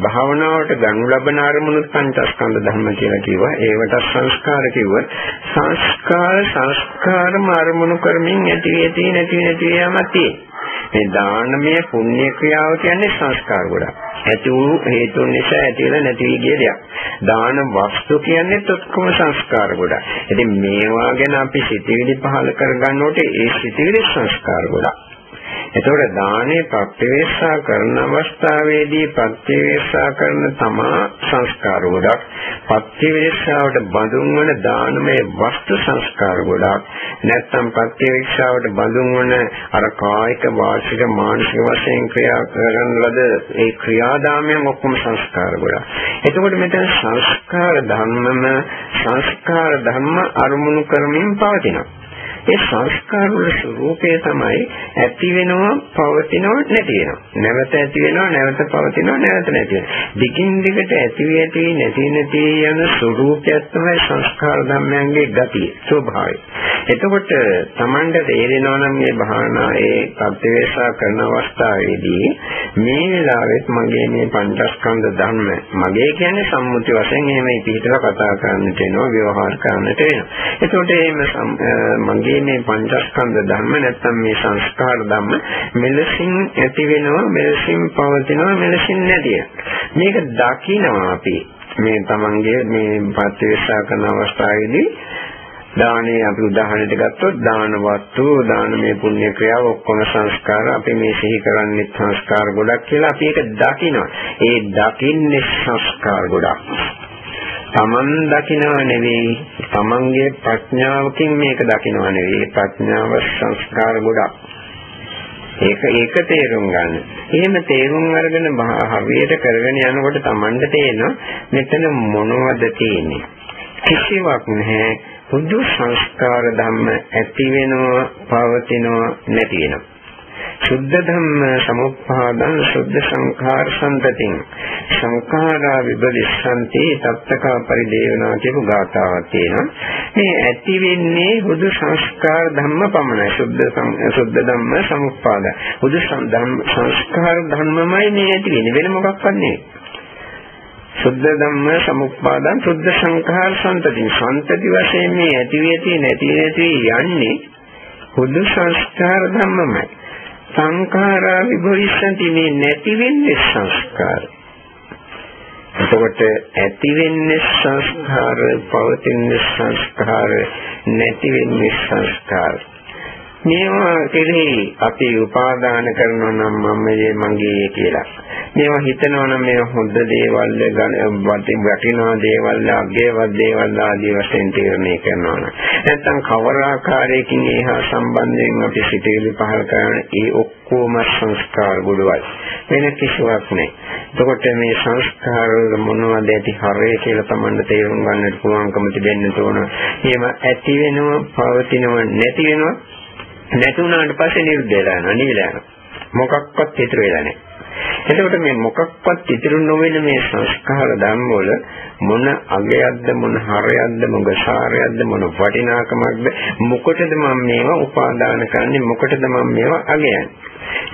භාවනාවට ගනු ලබන අරමුණු පංචස්කන්ධ ධර්ම කියලා කිව්වා. ඒවට සංස්කාර කිව්වා. සංස්කාර සංස්කාරම අරමුණු කරමින් ඇති ඇති නැති නැති යමක් තියෙනවා. මේ දානමය පුණ්‍ය ක්‍රියාව කියන්නේ සංස්කාර ගොඩක්. ඇති වූ හේතුන් නිසා ඇතිවෙලා නැති වී ගිය දෙයක්. දාන වස්තු කියන්නේ ඔක්කොම සංස්කාර ගොඩක්. ඉතින් මේවා ගැන අපි සිතිවිලි පහල කරගන්නකොට ඒ සිතිවිලි සංස්කාර ගොඩක්. එතකොට දානේ ප්‍රත්‍යවේක්ෂා කරන අවස්ථාවේදී ප්‍රත්‍යවේක්ෂා කරන තමා සංස්කාර ගොඩක් ප්‍රත්‍යවේක්ෂාවට බඳුන් වන දානමය වස්තු සංස්කාර ගොඩක් නැත්නම් ප්‍රත්‍යවේක්ෂාවට බඳුන් වන අර කායික වාචික මානසික වශයෙන් ක්‍රියා කරන ලද ඒ ක්‍රියාදාමයන් ඔක්කොම සංස්කාර ගොඩක්. එතකොට මෙතන සංස්කාර ධර්මම සංස්කාර ධර්ම අරමුණු කරමින් පවතිනවා. ඒ සංස්කාර වල ස්වરૂපය තමයි ඇති වෙනවා පවතිනවා නැති වෙනවා. නැවත ඇති වෙනවා නැවත පවතිනවා නැවත නැති වෙනවා. දිගින් දිගට ඇති ඇති නැති නැති යන ස්වરૂපයක් තමයි සංස්කාර ධර්මයන්ගේ ගතිය ස්වභාවය. එතකොට Tamanda තේරෙනවා නම් මේ භාවනා ඒ ප්‍රතිවේශා කරන අවස්ථාවේදී මේ වෙලාවෙත් මගේ මේ පංචස්කන්ධ ධර්ම මගේ කියන්නේ සම්මුති වශයෙන් එහෙම පිළිතලා කතා කරන්නට වෙනවා ව්‍යවහාර කරන්නට වෙනවා. එතකොට එහෙම මගේ ඒ මේ පංචස්කන්ධ ධර්ම නැත්නම් මේ සංස්කාර ධර්ම මෙලසින් ඇති වෙනවා මෙලසින් පවතිනවා මෙලසින් නැතිය. මේක දකිනවා අපි මේ තමන්ගේ මේ ප්‍රතිවේක්ෂා කරන අවස්ථාවේදී දානේ අපි උදාහරණයට ගත්තොත් දාන වස්තු දානමය පුණ්‍ය ක්‍රියාව ඔක්කොම සංස්කාර අපි මේ සිහි කරන්නේ සංස්කාර ගොඩක් කියලා අපි ඒක දකිනවා. ඒ දකින්නේ සංස්කාර ගොඩක්. තමන් දකිනව නෙවෙයි තමන්ගේ ප්‍රඥාවකින් මේක දකිනව නෙවෙයි ප්‍රඥාව සංස්කාර ගොඩක් ඒක ඒක තේරුම් ගන්න. එහෙම තේරුම් අරගෙන හරියට කරගෙන යනකොට තමන්ට තේරෙනවා මෙතන මොනවද තියෙන්නේ. කිසිවක් නැහැ. පුදු සංස්කාර ධම්ම ඇති වෙනවා, පවතිනවා, නැති වෙනවා. සුද්ධ ධම්ම සමුප්පාදං සුද්ධ සංඛාර සම්පතින්. සංඛාරා විබලිස්සන්ති තත්තකා පරිදේවනා කියපු ගාථාවක් තියෙනවා. මේ ඇති වෙන්නේ බුදු සංස්කාර ධම්ම පමණයි. සුද්ධ සුද්ධ ධම්ම සමුප්පාද. බුදු සංස්කාර ධර්මමයි මේ ඇති වෙන්නේ වෙන මොකක්වත් නෙවෙයි. සුද්ධ ධම්ම සමුප්පාදං සුද්ධ සංඛාර සම්පතින්. සම්පති වශයෙන් මේ ඇති වෙති නැති නැති යන්නේ බුදු සංස්කාර ධම්මමයි. සංඛාරා විභවිස්සන්ති මේ නැති වෙන්නේ සංස්කාර. එතකොට ඇති වෙන්නේ සංස්කාර, පවතින්නේ සංස්කාර, නැති වෙන්නේ සංස්කාර. මේවා කෙරෙහි අපි උපාදාන කරනවා නම් මම මගේ කියලා. මේවා හිතනවා නම් මේ හොඳ දේවල් වටිනා දේවල් අගේවත් දේවල් ආදී වශයෙන් තීරණය කරනවා නම් නැත්නම් කවර ආකාරයකින් ඒහා සම්බන්ධයෙන් අපි සිතේලි පහල කරන ඒ ඔක්කොම සංස්කාර ගොඩවල් වෙන කිසිවක් නැහැ. එතකොට මේ සංස්කාර වල මොනවද ඇති හරය කියලා Tamanne තේරුම් ගන්නට පුළුවන්කම තිබෙන්න ඕන. එහෙම ඇති වෙනව, පවතිනව, නැති වෙනව නැති වුණාට පස්සේ නිරුද්ධ වෙලා යනවා නිවිලා යනවා. මොකක්වත් ඉතුරු වෙලා නැහැ. එතකොට මේ මොකක්වත් ඉතුරු නොවන මේ සංස්කාර ධර්ම වල මොන අගයක්ද මොන හරයක්ද මොන සාරයක්ද මොන වටිනාකමක්ද මොකටද මම මේවා උපාදාන කරන්නේ මොකටද මම මේවා අගයන්නේ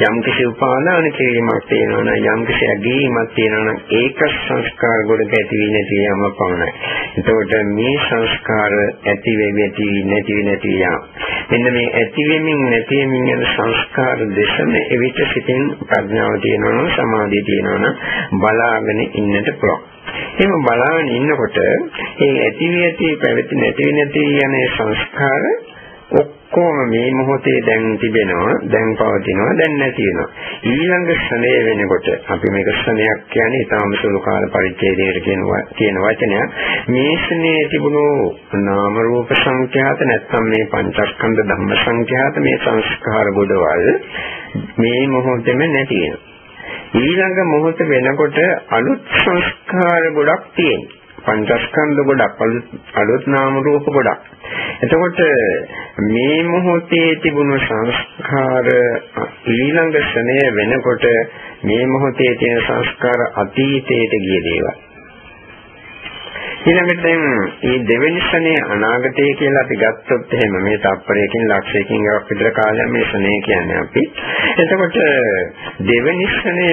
යම් කිසි උපාදාන කිරීමක් තියෙනවා නම් යම් කිසි ඇගීමක් තියෙනවා නම් ඒක සංස්කාර ගොඩක ඇති වෙන්නේ නැති යම පමණයි. එතකොට මේ සංස්කාර ඇති වෙවි ඇති නැති නැති යම්. මෙන්න මේ ඇති වෙමින් නැති වෙමින් යන සංස්කාර දෙසම එවිට සිටින් ප්‍රඥාව තියෙනවා නම් සමාධිය තියෙනවා නම් බලාගෙන ඉන්නට පුළුවන්. එහෙම බලාගෙන ඉන්නකොට මේ ඇති වෙති පැවති නැති නැති යන සංස්කාර ඔක්කොම මේ මොහොතේ දැන් තිබෙනවා දැන් පවතිනවා දැන් නැති වෙනවා. ඊළඟ ශ්‍රණය වෙනකොට අපි මේක ශ්‍රණයක් කියන්නේ ඊටාම සුළු කාල පරිච්ඡේදයකට කියන කියන වචනයක්. මේ ශ්‍රණයේ තිබුණු නාම රූප සංඛ්‍යාත නැත්නම් මේ පංචස්කන්ධ ධම්ම සංඛ්‍යාත මේ සංස්කාර ගොඩවල් මේ මොහොතේම නැති වෙනවා. ඊළඟ මොහොත වෙනකොට අලුත් සංස්කාර ගොඩක් තියෙනවා. පංචස්කන්ධ ගොඩක් අලුත් නාම රූප ගොඩක්. එතකොට මේ මොහොතේ තිබුණු සංස්කාර ඊළඟ ශ්‍රණය වෙනකොට මේ මොහොතේ තියෙන සංස්කාර අතීතයට ගිය දේවල්. ඊළඟට දැන් මේ දෙවෙනි ශනේ අනාගතය කියලා අපි ගත්තොත් එහෙම මේ තප්පරයකින් ලක්ෂයකින් ගාවක් විතර කාලයක් මේ ශනේ කියන්නේ අපි. එතකොට දෙවෙනි ශනය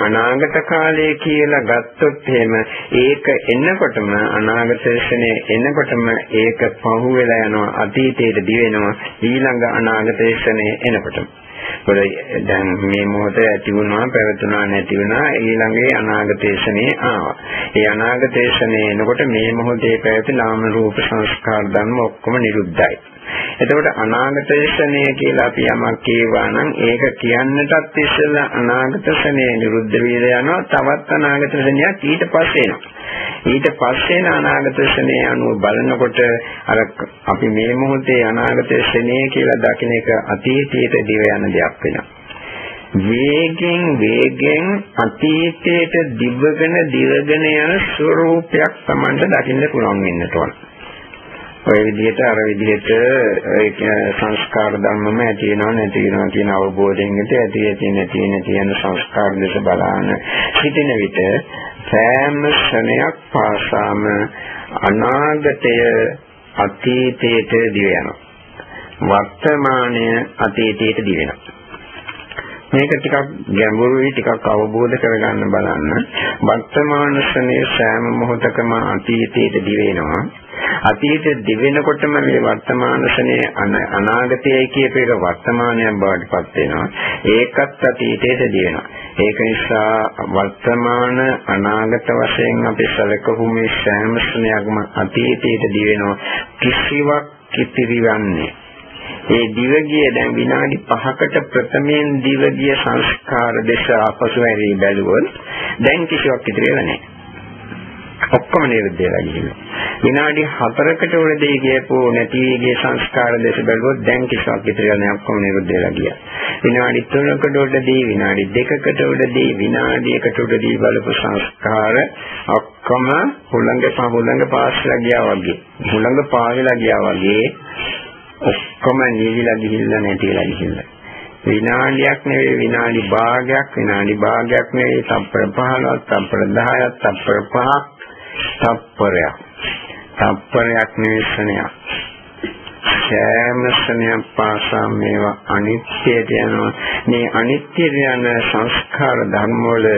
අනාගත කාලය කියලා ගත්තොත් එහෙම ඒක එන්නකොටම අනාගත ශනේ එන්නකොටම ඒක පහු වෙලා යනවා අතීතයට දිවෙනවා ඊළඟ අනාගත ශනේ එනකොටම. මොකද දැන් මේ මොහොත ඇති වුණා පැවතුණා නැති වුණා ඊළඟේ අනාගතේශනේ ආවා. ඒ අනාගතේශනේ එනකොට මේ මොහොතේ පැවති නාම රූප සංස්කාර ධර්ම ඔක්කොම නිරුද්ධයි. එතකොට අනාගත ශනය කියලා අපි යමක් කියවා නම් ඒක කියන්නටත් ඉස්සෙල්ලා අනාගත ශනය නිරුද්ධ වීලා යනවා තවත් අනාගත ශනයක් ඊට පස්සේ එනවා. ඊට පස්සේ අනාගත ශනය අනුව බලනකොට අර අපි මේ මොහොතේ අනාගත ශනය කියලා දකින එක අතීතයට දිව යන දෙයක් වෙනවා. වේගෙන් වේගෙන් අතීතයට දිවගෙන දිවගෙන යන ස්වરૂපයක් Tamanට දකින්න පුළුවන් වෙන්නට ඕන. ඔය විදිහට අර විදිහට සංස්කාර ධර්මම ඇති වෙනව නැති වෙනව කියන අවබෝධයෙන් හිට ඇති ඇති නැති නැති යන සංස්කාර දෙස බලාන සිටින විට සෑම ක්ෂණයක් පාසාම අනාගතය අතීතයට දිව යනවා. වර්තමානය අතීතයට දිව වෙනවා. මේක ටිකක් ගැඹුරුයි ටිකක් අවබෝධ කරගන්න බලන්න වර්තමාන ශ්‍රණයේ සෑම මොහොතකම අතීතයට දිවෙනවා අතීතයේ දිවෙනකොටම මේ වර්තමාන ශනේ අනාගතයයි කියප එක වර්තමානයක් බවට පත් වෙනවා. ඒකත් අතීතයට දිවෙනවා. ඒක නිසා වර්තමාන අනාගත වශයෙන් අපි සැලකපු මේ සෑම ශනයක්ම අතීතයට දිවෙනවා. කිසිවක් කිතිරිවන්නේ ඒ දිවගිය දැන් විනාඩි 5කට ප්‍රථමයෙන් දිවගිය සංස්කාර දේශ අපසු හැරී බැලුවොත් දැන් කිසිවක් ඉතිරි වෙලා නැහැ. ඔක්කොම නිරුද්ධ වෙලා ගිහිල්ලා. විනාඩි 4කට උඩදී ගියපෝ නැති ගිය සංස්කාර දේශ බැලුවොත් දැන් කිසිවක් ඉතිරිලා නැහැ ඔක්කොම නිරුද්ධ වෙලා ගියා. විනාඩි 3කට උඩදී විනාඩි 2කට උඩදී විනාඩියකට උඩදී බලපු සංස්කාර ඔක්කොම හුළඟ පහුළඟ පාස්ලා ගියා වගේ. හුළඟ පාවෙලා ගියා වගේ ඔක්කොම නිවිලා ගිහිල්ලා නැතිලා ගිහිල්ලා. විනාඩියක් නෙවෙයි විනාඩි භාගයක් විනාඩි භාගයක් නෙවෙයි තප්පර 15ක් තප්පර 10ක් තප්පර 5ක් තප්පරයක්. තප්පරයක් නෙවෙයි සෑම ස්නේහයක් පාසා මේවා අනිත්‍යයට යනවා. මේ අනිත්‍ය යන සංස්කාර ධර්ම වල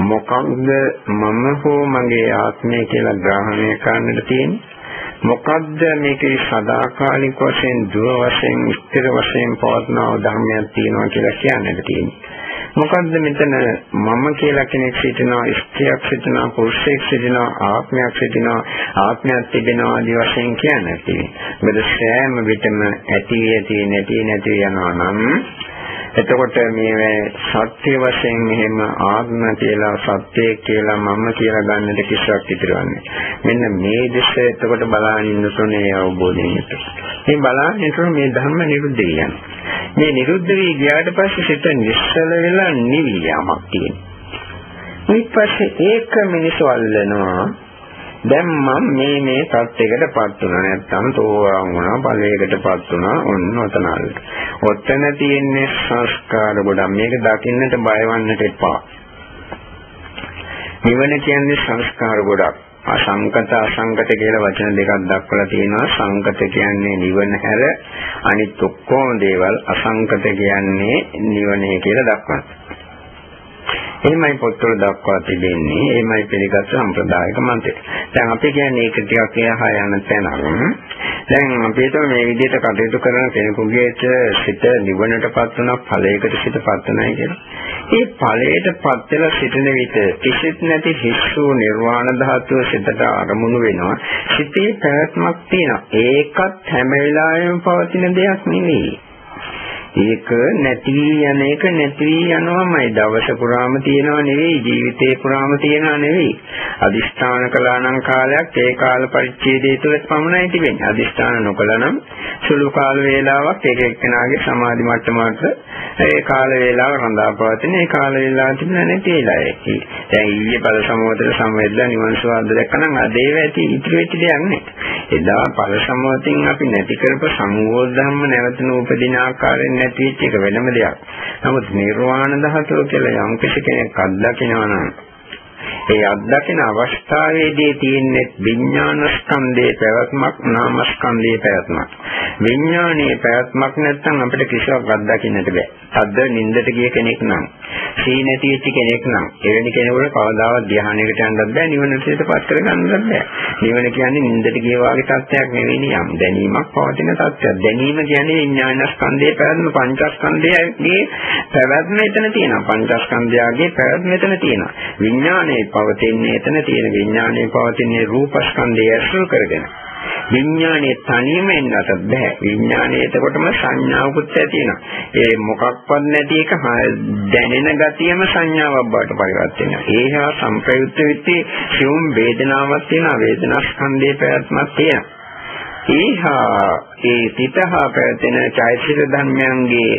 මොකක්ද මම හෝ මගේ ආත්මය කියලා ග්‍රහණය කරන්නට තියෙන්නේ? මොකද්ද මේකේ සදාකාලික වශයෙන් දුර වශයෙන් ස්ථිර වශයෙන් පවත්නා ධර්මයක් තියෙනවා කියලා කියන්නට තියෙන්නේ. මොකද්ද මෙතන මම කියලා කෙනෙක් සිටිනවා ස්ත්‍රියක් සිටිනවා පුරුෂයෙක් සිටිනවා ආත්මයක් සිටිනවා ආත්මයක් තිබෙනවා ආදී වශයෙන් කියන්නේ. මොකද සෑම විටම ඇති ඇති නැති නැති යනවා නම් එතකොට මේ සත්‍ය වශයෙන් මෙහෙම ආත්ම කියලා සත්‍ය කියලා මම කියලා ගන්නට කිසිවක් ඉතිරවන්නේ. මෙන්න මේ දෙස එතකොට බලාගෙන ඉන්න තුනේ අවබෝධයෙන් මේ බලාගෙන මේ ධර්ම නිරුද්ධ කියන්නේ. මේ නිරුද්ධ වී ගියාට පස්සේ සිත නිශ්චල වෙලා නිවි යamak තියෙනවා. ඊට පස්සේ ඒක මිනිස්සු අල්ලනවා දැන් මම මේ මේ තත්යකටපත් වුණා නැත්තම් තෝරන් වුණා ඵලයකටපත් වුණා ඔන්න ඔතනල්. ඔතන තියෙන්නේ සංස්කාර ගොඩක්. මේක දකින්නට බයවන්නට එපා. නිවන කියන්නේ සංස්කාර ගොඩක්. අසංකත අසංකත කියලා වචන දෙකක් දක්වලා තියෙනවා. සංකත කියන්නේ නිවන හැර අනිත් ඔක්කොම දේවල් අසංකත කියන්නේ නිවනේ කියලා දක්වනවා. එහෙමයි පොත්වල දක්වා තිබෙන්නේ. එහෙමයි පිළිගත් සම්ප්‍රදායික මන්ත්‍රය. දැන් අපි කියන්නේ ඒක ටිකක් එහා යන තැනක්. දැන් අපි හිතමු මේ විදිහට කටයුතු කරන කෙනෙකුගේ සිත නිවනටපත් වුණා ඵලයකට සිතපත් වෙනයි කියලා. ඒ ඵලයටපත් වෙලා සිටින විට කිසිත් නැති හිස්සු නිර්වාණ ධාතුව සිතට අරමුණු වෙනවා. සිතේ පැවැත්මක් තියෙනවා. ඒකත් හැම වෙලාවෙම පවතින දෙයක් නෙවෙයි. ඒක නැති යන එක නැති යනවාමයි. දවස පුරාම තියෙනව නෙවෙයි ජීවිතේ පුරාම තියෙනව නෙවෙයි. අදිෂ්ඨාන කළා නම් කාලයක් ඒ කාල පරිච්ඡේදය තුළ පමණයි තිබෙන්නේ. අදිෂ්ඨාන නොකළා නම් සුළු කාල වේලාවක් එක එක්කෙනාගේ සමාධි මට්ටමකට ඒ කාල වේලාව රඳා පවතින ඒ කාල වේලාව තිබුණා නැති වෙලා ඇති. දැන් ඊයේ බල සමෝතර සම්වැදලා නිවන් සුවඳ දැක්කනම් අද ඒව ඇති ඉතිරි වෙච්ච දෙයක් නේ එදා බල සමෝතෙන් අපි නැති කරපු සංඝෝධ ධම්ම නැවත නූපදින ආකාරයෙන් නැති වෙච්ච එක වෙනම දෙයක්. නමුත් නිර්වාණ ධාතුව කියලා යම් කෙනෙක් අත්දකිනවා නම් ඒ අත්දකින අවස්ථාවේදී තියෙන්නේ විඥාන ස්කන්ධයේ පැවැත්මක් නාම ස්කන්ධයේ පැවැත්මක්. විඥානයේ පැවැත්මක් නැත්නම් අපිට කිසිවක් අත්දකින්නට බෑ. අද්ද නින්දට ගිය කෙනෙක් නම්, සී නැති වෙච්ච කෙනෙක් නම්, එවැනි කෙනෙකුට කවදාවත් ධ්‍යානයකට යන්නත් බෑ, නිවනටපත් කරගන්නත් බෑ. නිවන කියන්නේ නින්දට ගිය වාගේ තත්ත්වයක් නෙවෙයි නියම්. දැනීමක් පවතින තත්ත්වයක්. දැනීම කියන්නේ විඥාන ස්කන්ධයේ පැවැත්ම පංචස්කන්ධයේ පැවැත්ම එතන තියෙනවා. පංචස්කන්ධයගේ පැවැත්ම එතන තියෙනවා. විඥානයේ පවතින්නේ එතන තියෙන විඥානයේ පවතින්නේ රූපස්කන්ධය ඇසුරු කරගෙන. විඥානයේ තනියම එන්නට බෑ. විඥානයේ එතකොටම සංඥාවකුත් ඇති වෙනවා. ඒ මොකක්වත් නැති එක දැනෙන ගතියම සංඥාවක් බවට පරිවර්තන වෙනවා. ඒහා සංප්‍රයුක්ත වෙච්චි සියුම් වේදනාවක් තියෙනවා. වේදනා ස්කන්ධයේ පැවැත්මක් තියෙනවා. ඒහා ඒ තිතහා පැවැතෙන චෛතසික ධර්මයන්ගේ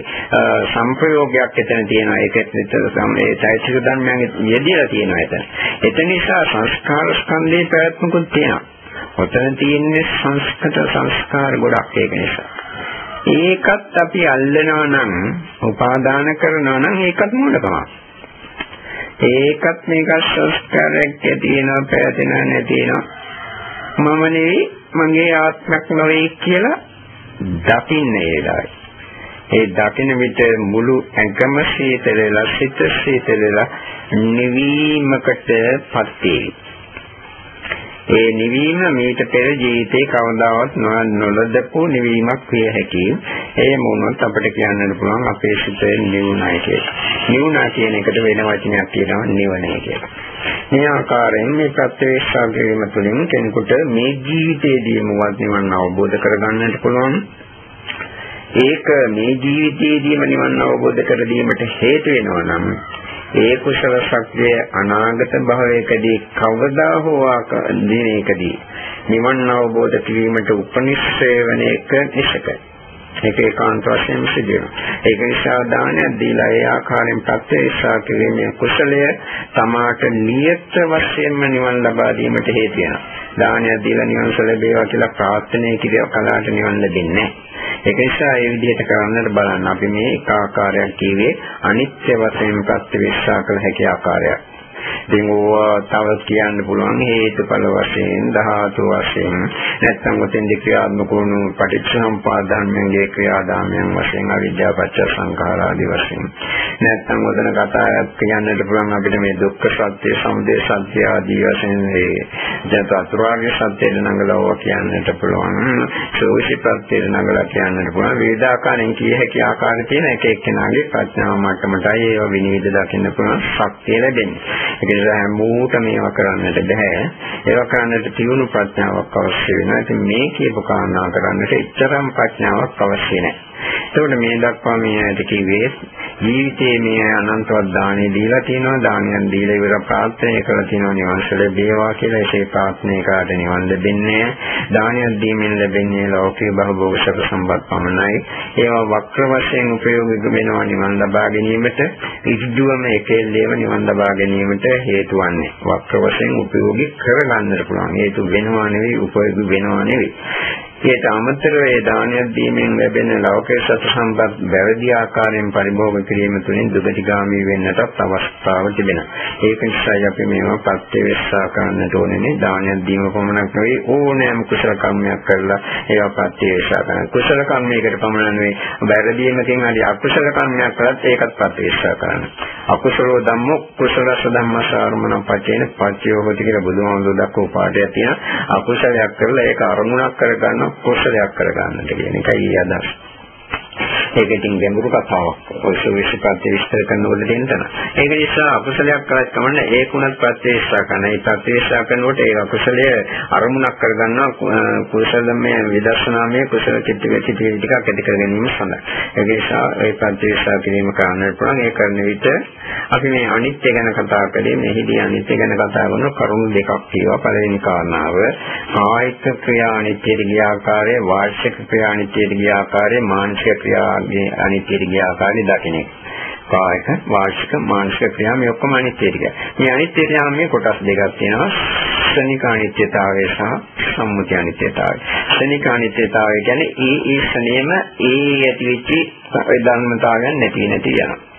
සංප්‍රයෝගයක් එතන තියෙනවා. ඒක විතර මේ චෛතසික ධර්මයන්ගේ යෙදিলা තියෙනවා එතන. එතන නිසා සංස්කාර ස්කන්ධේ පැවැත්මකුත් තියෙනවා. ඔතන තියෙන්නේ සංස්කත සංස්කාර ගොඩක් ඒක නිසා. ඒකත් අපි අල්ලනවා නම් උපාදාන කරනවා නම් ඒකත් මොඩකමක්. ඒකත් මේක සංස්කාරයක් තියෙනවා පැහැදෙනවා නැතිනවා. මම නෙවෙයි මගේ ආත්මයක් නෙවෙයි කියලා දකින්නේ ඒලායි. ඒ දකින විට මුළු ඇඟම සීතලලා සිත සීතලලා නිවීමකටපත් වේ. ඒ නිවීම මීට පෙර ජීවිතේ කවදාවත් නොලදපු නිවීමක් විය හැකියි. ඒ මොනොත් අපිට කියන්නත් පුළුවන් අපේ සිතේ නිවුණයි කියලා. නිවුණා කියන එකට වෙන වචනයක් කියනවා නිවනේ කියලා. මේ ආකාරයෙන් මේ ප්‍රත්‍යක්ෂා කිරීම තුළින් කෙනෙකුට මේ ජීවිතයේදීම වත් නිවන් අවබෝධ කරගන්නට පුළුවන්. ඒක මේ ජීවිතයේදීම නිවන් අවබෝධ කර ගැනීමට හේතු වෙනවා නම් ඒ කුසල ශක්තිය අනාගත භවයකදී කවදා හෝ දිනයකදී නිවන් අවබෝධ කිරීමට උපනිශ්‍රය වන එක නිසකයි. ඒක ඒකාන්ත වශයෙන්ම සිදු වෙනවා. ඒක නිසා දානයක් දීලා ඒ ආකාරයෙන් ප්‍රත්‍යක්ෂා කිරීමේ කුසලය තමාට නියත වශයෙන්ම නිවන් ලබා දීමට හේතු වෙනවා. දානයක් දීලා නිවන් සැලබේවා කියලා ප්‍රාර්ථනා කිරිය කලාට නිවන් ලැබෙන්නේ නැහැ. ඒක නිසා මේ විදිහට කරන්නට බලන්න. අපි මේ එක ආකාරයක් කියවේ අනිත්‍ය වශයෙන් ප්‍රත්‍යක්ෂා කළ හැකි ආකාරයක්. ඉතින් ඕවා තව කියන්න පුළුවන් හේතුඵල වශයෙන් ධාතු වශයෙන් නැත්නම් උතෙන්දි ක්‍රියාත්මක වුණු පටිච්චසමුපාද ධර්මයේ ක්‍රියාදාමයන් වශයෙන් අවිද්‍යාව පත්‍ය සංඛාර ආදී වශයෙන්. නැත්නම් උතන කතාවක් කියන්නට පුළුවන් අපිට මේ දුක්ඛ සත්‍ය සමුදය සත්‍ය ආදී වශයෙන් මේ චතුරාර්ය සත්‍ය නඟලව කියන්නට පුළුවන්. සෝෂි ප්‍රත්‍ය නඟලා කියන්නට පුළුවන්. වේදාකාරයෙන් කිය හැකි ආකාරය තියෙන එක එක්කෙනාගේ ප්‍රඥාව මට්ටමටයි ඒවා විනිවිද දකින්න පුළුවන්. ශක්තිය ලැබෙන්නේ. ඒක නිසා හැමෝටම මේවා කරන්නට බෑ. ඒවා කරන්නට තියුණු ප්‍රඥාවක් අවශ්‍ය වෙනවා. ඉතින් මේ කියපු කාරණා කරන්නට එච්චරම් ප්‍රඥාවක් අවශ්‍ය නැහැ. එතකොට මේ දක්වා මේ ඇයිද කිව්වේ? ජීවිතයේ මේ අනන්තවත් දාණය දීලා තියෙනවා දානයන් දීලා ඉවර ප්‍රාර්ථනා කරලා තියෙනවා නිවන් ලැබේවා කියලා ඒකේ ප්‍රාර්ථනා කරාට නිවන් දෙන්නේ දානයක් දීමෙන් ලැබෙන්නේ ලෞකික භවෝග සැප සම්පත් පමණයි. ඒවා වක්‍ර වශයෙන් උපයෝගී වෙනවා නිවන් ලබා ගැනීමට. ඉදිදුවම එකෙල්ලේම නිවන් ලබා ගැනීමට හේතු වන්නේ. වක්‍ර වශයෙන් උපයෝගී කරගන්නට පුළුවන්. හේතු වෙනවා නෙවෙයි උපයෝගී වෙනවා නෙවෙයි. ඊට අමතරව ඒ දානයක් දීමෙන් ලැබෙන ලෞකික සතු සම්පත් වැරදි ආකාරයෙන් පරිභෝග කිරීම තුළින් දුගතිගාමී වෙන්නටත් අවස්ථාව තිබෙනවා. ඒක නිසා අපි මේවා ප්‍රත්‍යවේක්ෂා කරන්නට ඕනේ දානයක් දීම පමණක් නෙවෙයි ඕනෑම කුසල කර්මයක් කරලා ඒවා ප්‍රත්‍යවේක්ෂා කරන්න. කුසල කර්මයකට පමණ නෙවෙයි වැරදීමකින් හරි අකුසල කර්මයක් කළත් ඒකත් ප්‍රත්‍යවේක්ෂා කරන්න. අකුසලෝ ධම්මෝ කුසලස ධම්මසාරමණ පචේන පච්චයෝගති කියලා බුදුහාමුදුරුවෝ දක්වපු පාඩයක් තියෙනවා. අකුසලයක් කරලා ඒක අරමුණක් කරගන්න කුසලයක් කරගන්නට කියන එකයි අදහස්. ඒක ඉතින් ගැඹුරු කතාවක්. ඔය සවිශේෂපත් විස්තර කරනකොට දෙන්න තන. ඒක නිසා අකුසලයක් කරත් කමන්න ඒකුණත් ප්‍රත්‍යක්ෂා කරන. ඒ ප්‍රත්‍යක්ෂා කරනකොට ඒ අකුසලය අරමුණක් කරගන්නවා කුසලමය විදර්ශනාමය කුසල චිත්ත චිත්ත ටිකක් ඇති කර ගැනීම සඳහා. ඒක නිසා ඒ ප්‍රත්‍යක්ෂා කිරීම කරන්නට පුළුවන්. ඒ කරන විට අපි මේ අනිත්‍ය ගැන කතා කළේ මෙහිදී අනිත්‍ය ගැන කතා කරන කරුණු දෙකක් තියෙනවා. පළවෙනි කාරණාව කායික ක්‍රියා අනිත්‍යයට ගිය ආකාරය, වාචික ක්‍රියා අනිත්‍යයට ගිය ආකාරය, මානසික ක්‍රියා මේ අනිත්‍යයට ගිය ආකාරය දකින්න එක. කායික වාචික මානසික ක්‍රියා මේ ඔක්කොම අනිත්‍යයට ගියා. මේ අනිත්‍යයට යාම මේ කොටස් දෙකක් තියෙනවා. ශනික අනිත්‍යතාවය සහ සම්මුති අනිත්‍යතාවය. ශනික අනිත්‍යතාවය කියන්නේ ඒ ඒ ශනේම ඒ ඇතිවෙච්ච ධර්මතාවයන් නැති නැති යනවා.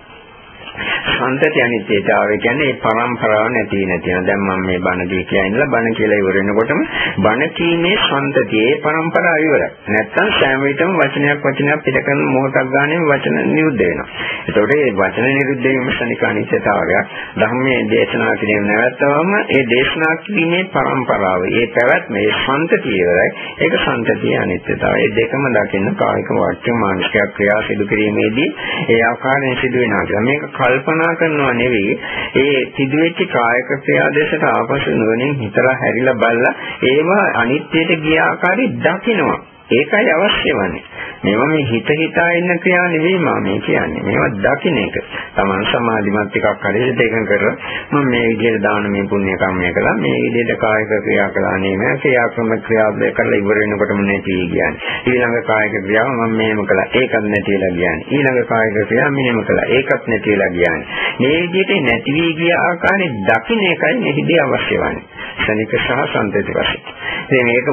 සම්තති අනිත්‍යතාවය කියන්නේ පරම්පරාව නැති නැති යන. දැන් මම මේ බණ දී කියන ඉඳලා බණ කියලා ඉවර වෙනකොටම බණ කීමේ සම්තතියේ පරම්පරාව ඉවරයි. නැත්තම් සෑම විටම වචනයක් වචනයක් පිට කරන මොහොතක් ගානේ වචන නිරුද්ධ වෙනවා. ඒතකොට මේ වචන නිරුද්ධ වීම ශනික අනිත්‍යතාවයක්. ධර්මයේ දේශනා කිරීම නැවැත්වම ඒ දේශනා කිරීමේ පරම්පරාව, ඒ පැවැත්ම, ඒ සම්තතිය ඉවරයි. ඒක සම්තතිය අනිත්‍යතාවය. මේ දෙකම දකින්න කායික වාචික මානසික ක්‍රියා සිදු කිරීමේදී ඒ ආකාරයෙන් සිදු වෙනවා. මේක කල්පනා කරනවා නෙවෙයි. ඒ සිදුවෙච්ච කායක ක්‍රියාදේශක ආපසු නුවණින් හිතලා හැරිලා බලලා ඒවා අනිත්‍යයට ගිය ආකාරي දකිනවා. ඒකයි අවශ්‍ය වන්නේ. මේවා මේ හිත හිතා ඉන්න ක්‍රියා නෙවෙයි මම මේ කියන්නේ. මේවා දකින්න එක. Taman සමාධිමත් ටිකක් හරියට ඒක කරලා මම මේ විදිහට දානමය පුණ්‍ය කර්මය කළා. මේ විදිහට කායික ක්‍රියා කළා නෙමෙයි. මේ ක්‍රියාක්‍රම ක්‍රියාවලිය කරලා ඉවර වෙනකොටම නැති කියන්නේ. ඊළඟ කායික ක්‍රියාව මම මේම කළා. ඒකත් නැතිලා කියන්නේ. ඊළඟ කායික ක්‍රියාව මෙහෙම කළා. ඒකත් නැතිලා කියන්නේ. මේ විදිහට නැති වී ගිය ආකාරය දකින්න එකයි මෙහිදී අවශ්‍ය වන්නේ. ශනික සහ සම්පේත වශයෙන්. ඉතින් මේක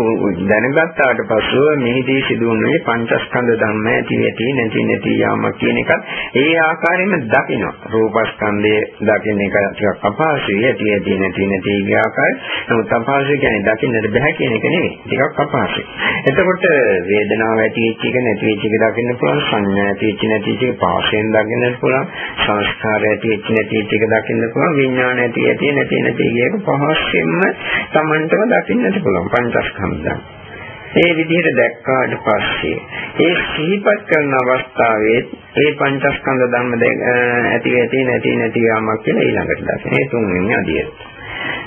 දැනගත්තාට පස්සෙ මෙහිදී සිදුවන්නේ පංචස්කන්ධ ධර්ම ඇති ඇති නැති නැති යාමක් කියන එකත් ඒ ආකාරයෙන්ම දකිනවා. රූපස්කන්ධය දකින්න එක ටිකක් අපහසුයි. ඇති ඇති නැති නැති ආකාරය. නමුත් අපහසුයි කියන්නේ දකින්නට බෑ කියන එක නෙවෙයි. ටිකක් අපහසුයි. එතකොට වේදනාව ඇති වෙච්ච එක නැති වෙච්ච එක දකින්න පුළුවන්. සංඥා ඇති වෙච්ච නැති වෙච්ච එක පාෂයෙන් දකින්නත් පුළුවන්. සංස්කාර ඇති වෙච්ච නැති වෙච්ච එක දකින්න පුළුවන්. විඥාන ඇති ඇති නැති නැති එක පහසෙන්ම Tamanටම දකින්නට පුළුවන්. පංචස්කන්ධයන්. ඒ විදිහට දැක්කාට පස්සේ ඒ සිහිපත් කරන අවස්ථාවේ ඒ පංචස්කන්ධ ධර්ම ඇති ඇති නැති නැති යාමක් කියලා ඊළඟට දකින. ඒ තුන්වෙනි අදිය.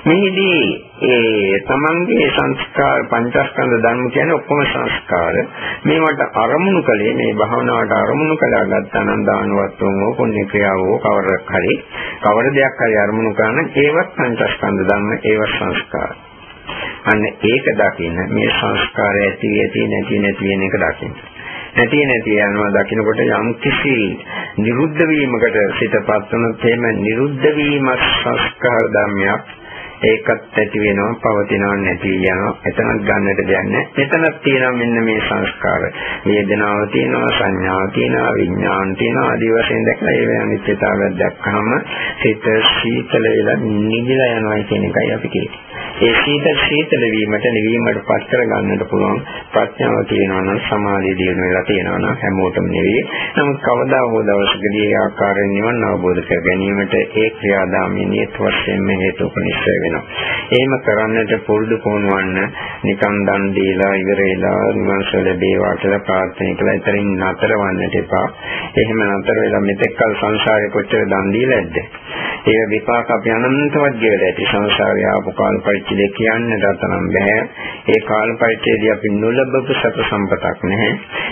මෙහිදී ඒ තමන්ගේ සංස්කාර පංචස්කන්ධ ධර්ම කියන්නේ ඔක්කොම සංස්කාර. මේවට අරමුණු කලේ මේ භාවනාවට අරමුණු කළා ගත්තානම් දානවත්වම පුණ්‍ය ක්‍රියාවෝ කවරක් හරි කවර දෙයක් හරි අරමුණු කරන ඒවත් පංචස්කන්ධ ධර්ම ඒවත් සංස්කාර. අන්න ඒක දකින්න මේ සංස්කාරය ඇති ඇති නැති නැති වෙන එක දකින්න. නැති නැති යනවා දකින්නකොට යම් කිසි නිරුද්ධ වීමකට සිතපත් වුණොත් එහෙම නිරුද්ධ වීම සංස්කාර ධර්මයක් ඒකත් ඇති වෙනවා පවතිනවා නැති යනවා එතනත් ගන්නට දෙයක් නැහැ. මෙතනත් තියෙනවා මෙන්න මේ සංස්කාර. වේදනාව තියෙනවා සංඥාව තියෙනවා විඥාන තියෙනවා ආදී වශයෙන් දැක්ලා ඒ අනිත්‍යතාවයක් දැක්කම සිත සීතල වෙලා නිදිලා යනවා කියන එකයි අපි කියන්නේ. ඒ සීතල සීතල වීමට නිවීමට පත් කර ගන්නට පුළුවන් ප්‍රඥාව තියෙනවා නම් සමාධිය දිනු වෙලා තියෙනවා නම් හැමෝටම නෙවෙයි. නමුත් කවදා හෝ දවසකදී ඒ ආකාරයෙන් නිවන් අවබෝධ කර ගැනීමට ඒ ක්‍රියාදාමයේ නියත වශයෙන්ම හේතුපනිශ්චය වෙනවා. එහෙම කරන්නට පුරුදු පුහුණුවන්න නිකන් දන් දීලා ඉවර වෙලා නිවන් සුව ලැබේවා කියලා ප්‍රාර්ථනා කළා. ඉතින් නතර වන්නට එපා. එහෙම නතර වෙලා මෙතෙක් කල සංසාරේ කොච්චර දන් දීලාද? ඒ විපාක අපි අනන්තවත් ගෙවලා ඇති සංසාරය ආපු කාල පරිච්ඡේදය කියන්නට තරම් බෑ. ඒ කාල පරිච්ඡේදය අපි නොලබපු සත සම්පතක් නැහැ.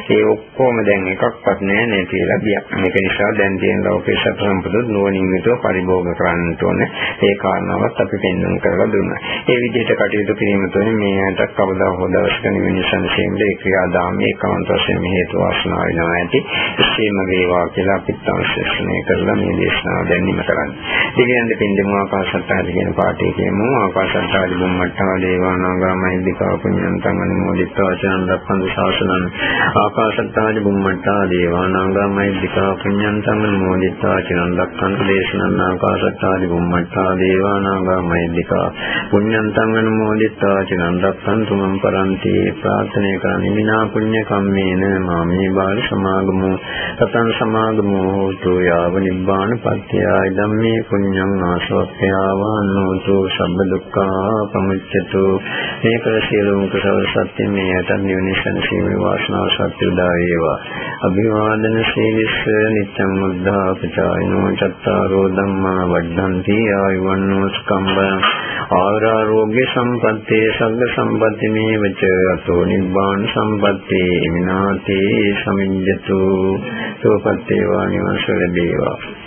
ඒ ඔක්කොම දැන් එකක්වත් නැහැ නේ කියලා බියක්. මේක නිසා දැන් තියෙන ලෝකේ සත සම්පත නුවණින් යුතුව පරිභෝග කරන්න ඕනේ. ඒ කාරණාවත් අපි පෙන්වන්න කරලා දුන්නා. ඒ විදිහට කටයුතු කිරීම තුළින් මේ ඇයට කවදා හෝ දවසක නිවෙන සංසීමේ ක්‍රියාදාමයේ කාන්ත වශයෙන් හේතු වාසනා වෙනවා ඇති. එසේම වේවා කියලා අපිත් අවශ්‍යස්නේ කරලා මේ දේශනාව දැන්ීම කරන්නේ. දෙවියන් දෙපින්දම ආකාශත්තාද කියන පාඨය කියමු. චත්තාරි බුම්මට්ටා දේවානාගාමහිද්దికා පුඤ්ඤන්තං අනුමෝදිත්වා චනන් රක්ඛන්තු ශාසනං. ආකාශත්තාරි බුම්මට්ටා දේවානාගාමහිද්దికා පුඤ්ඤන්තං අනුමෝදිත්වා චනන් රක්ඛන්තු දේශනං. ආකාශත්තාරි බුම්මට්ටා දේවානාගාමහිද්దికා පුඤ්ඤන්තං අනුමෝදිත්වා චනන් රක්ඛන්තු මම් පරන්ති. ප්‍රාර්ථනා කරමි මිනා පුඤ්ඤ කම්මේන මාමේ බාල සමාගමෝ. සතං සමාගමෝ හෝතු යාව නිබ්බාන පත්‍යය ධම්මේ පුඤ්ඤං ආශෝක්ඛ්‍යාවානෝතු සම්බ දුක්ඛා පමුච්ඡතු මේ කළ සියලුම කුසල සත්‍ය මේ යටත් නිවන සැනසීමේ වාසනාව සත්‍ය උදා වේවා. අභිවාදන සීලිස්ස නිච්ඡං මුද්ධා පචායනෝ චත්තාරෝ ධම්මා වඩ්ඩಂತಿ ආයුවන්නෝ ස්කම්බං ආරෝග්‍ය සම්පත්තේ සග්ග සම්පatti මේවච අතෝ නිබ්බාන සම්පත්තේ මිනාතේ සමිඤ්ඤතු. සෝපත්තේ වානිවංශ ලැබේවා.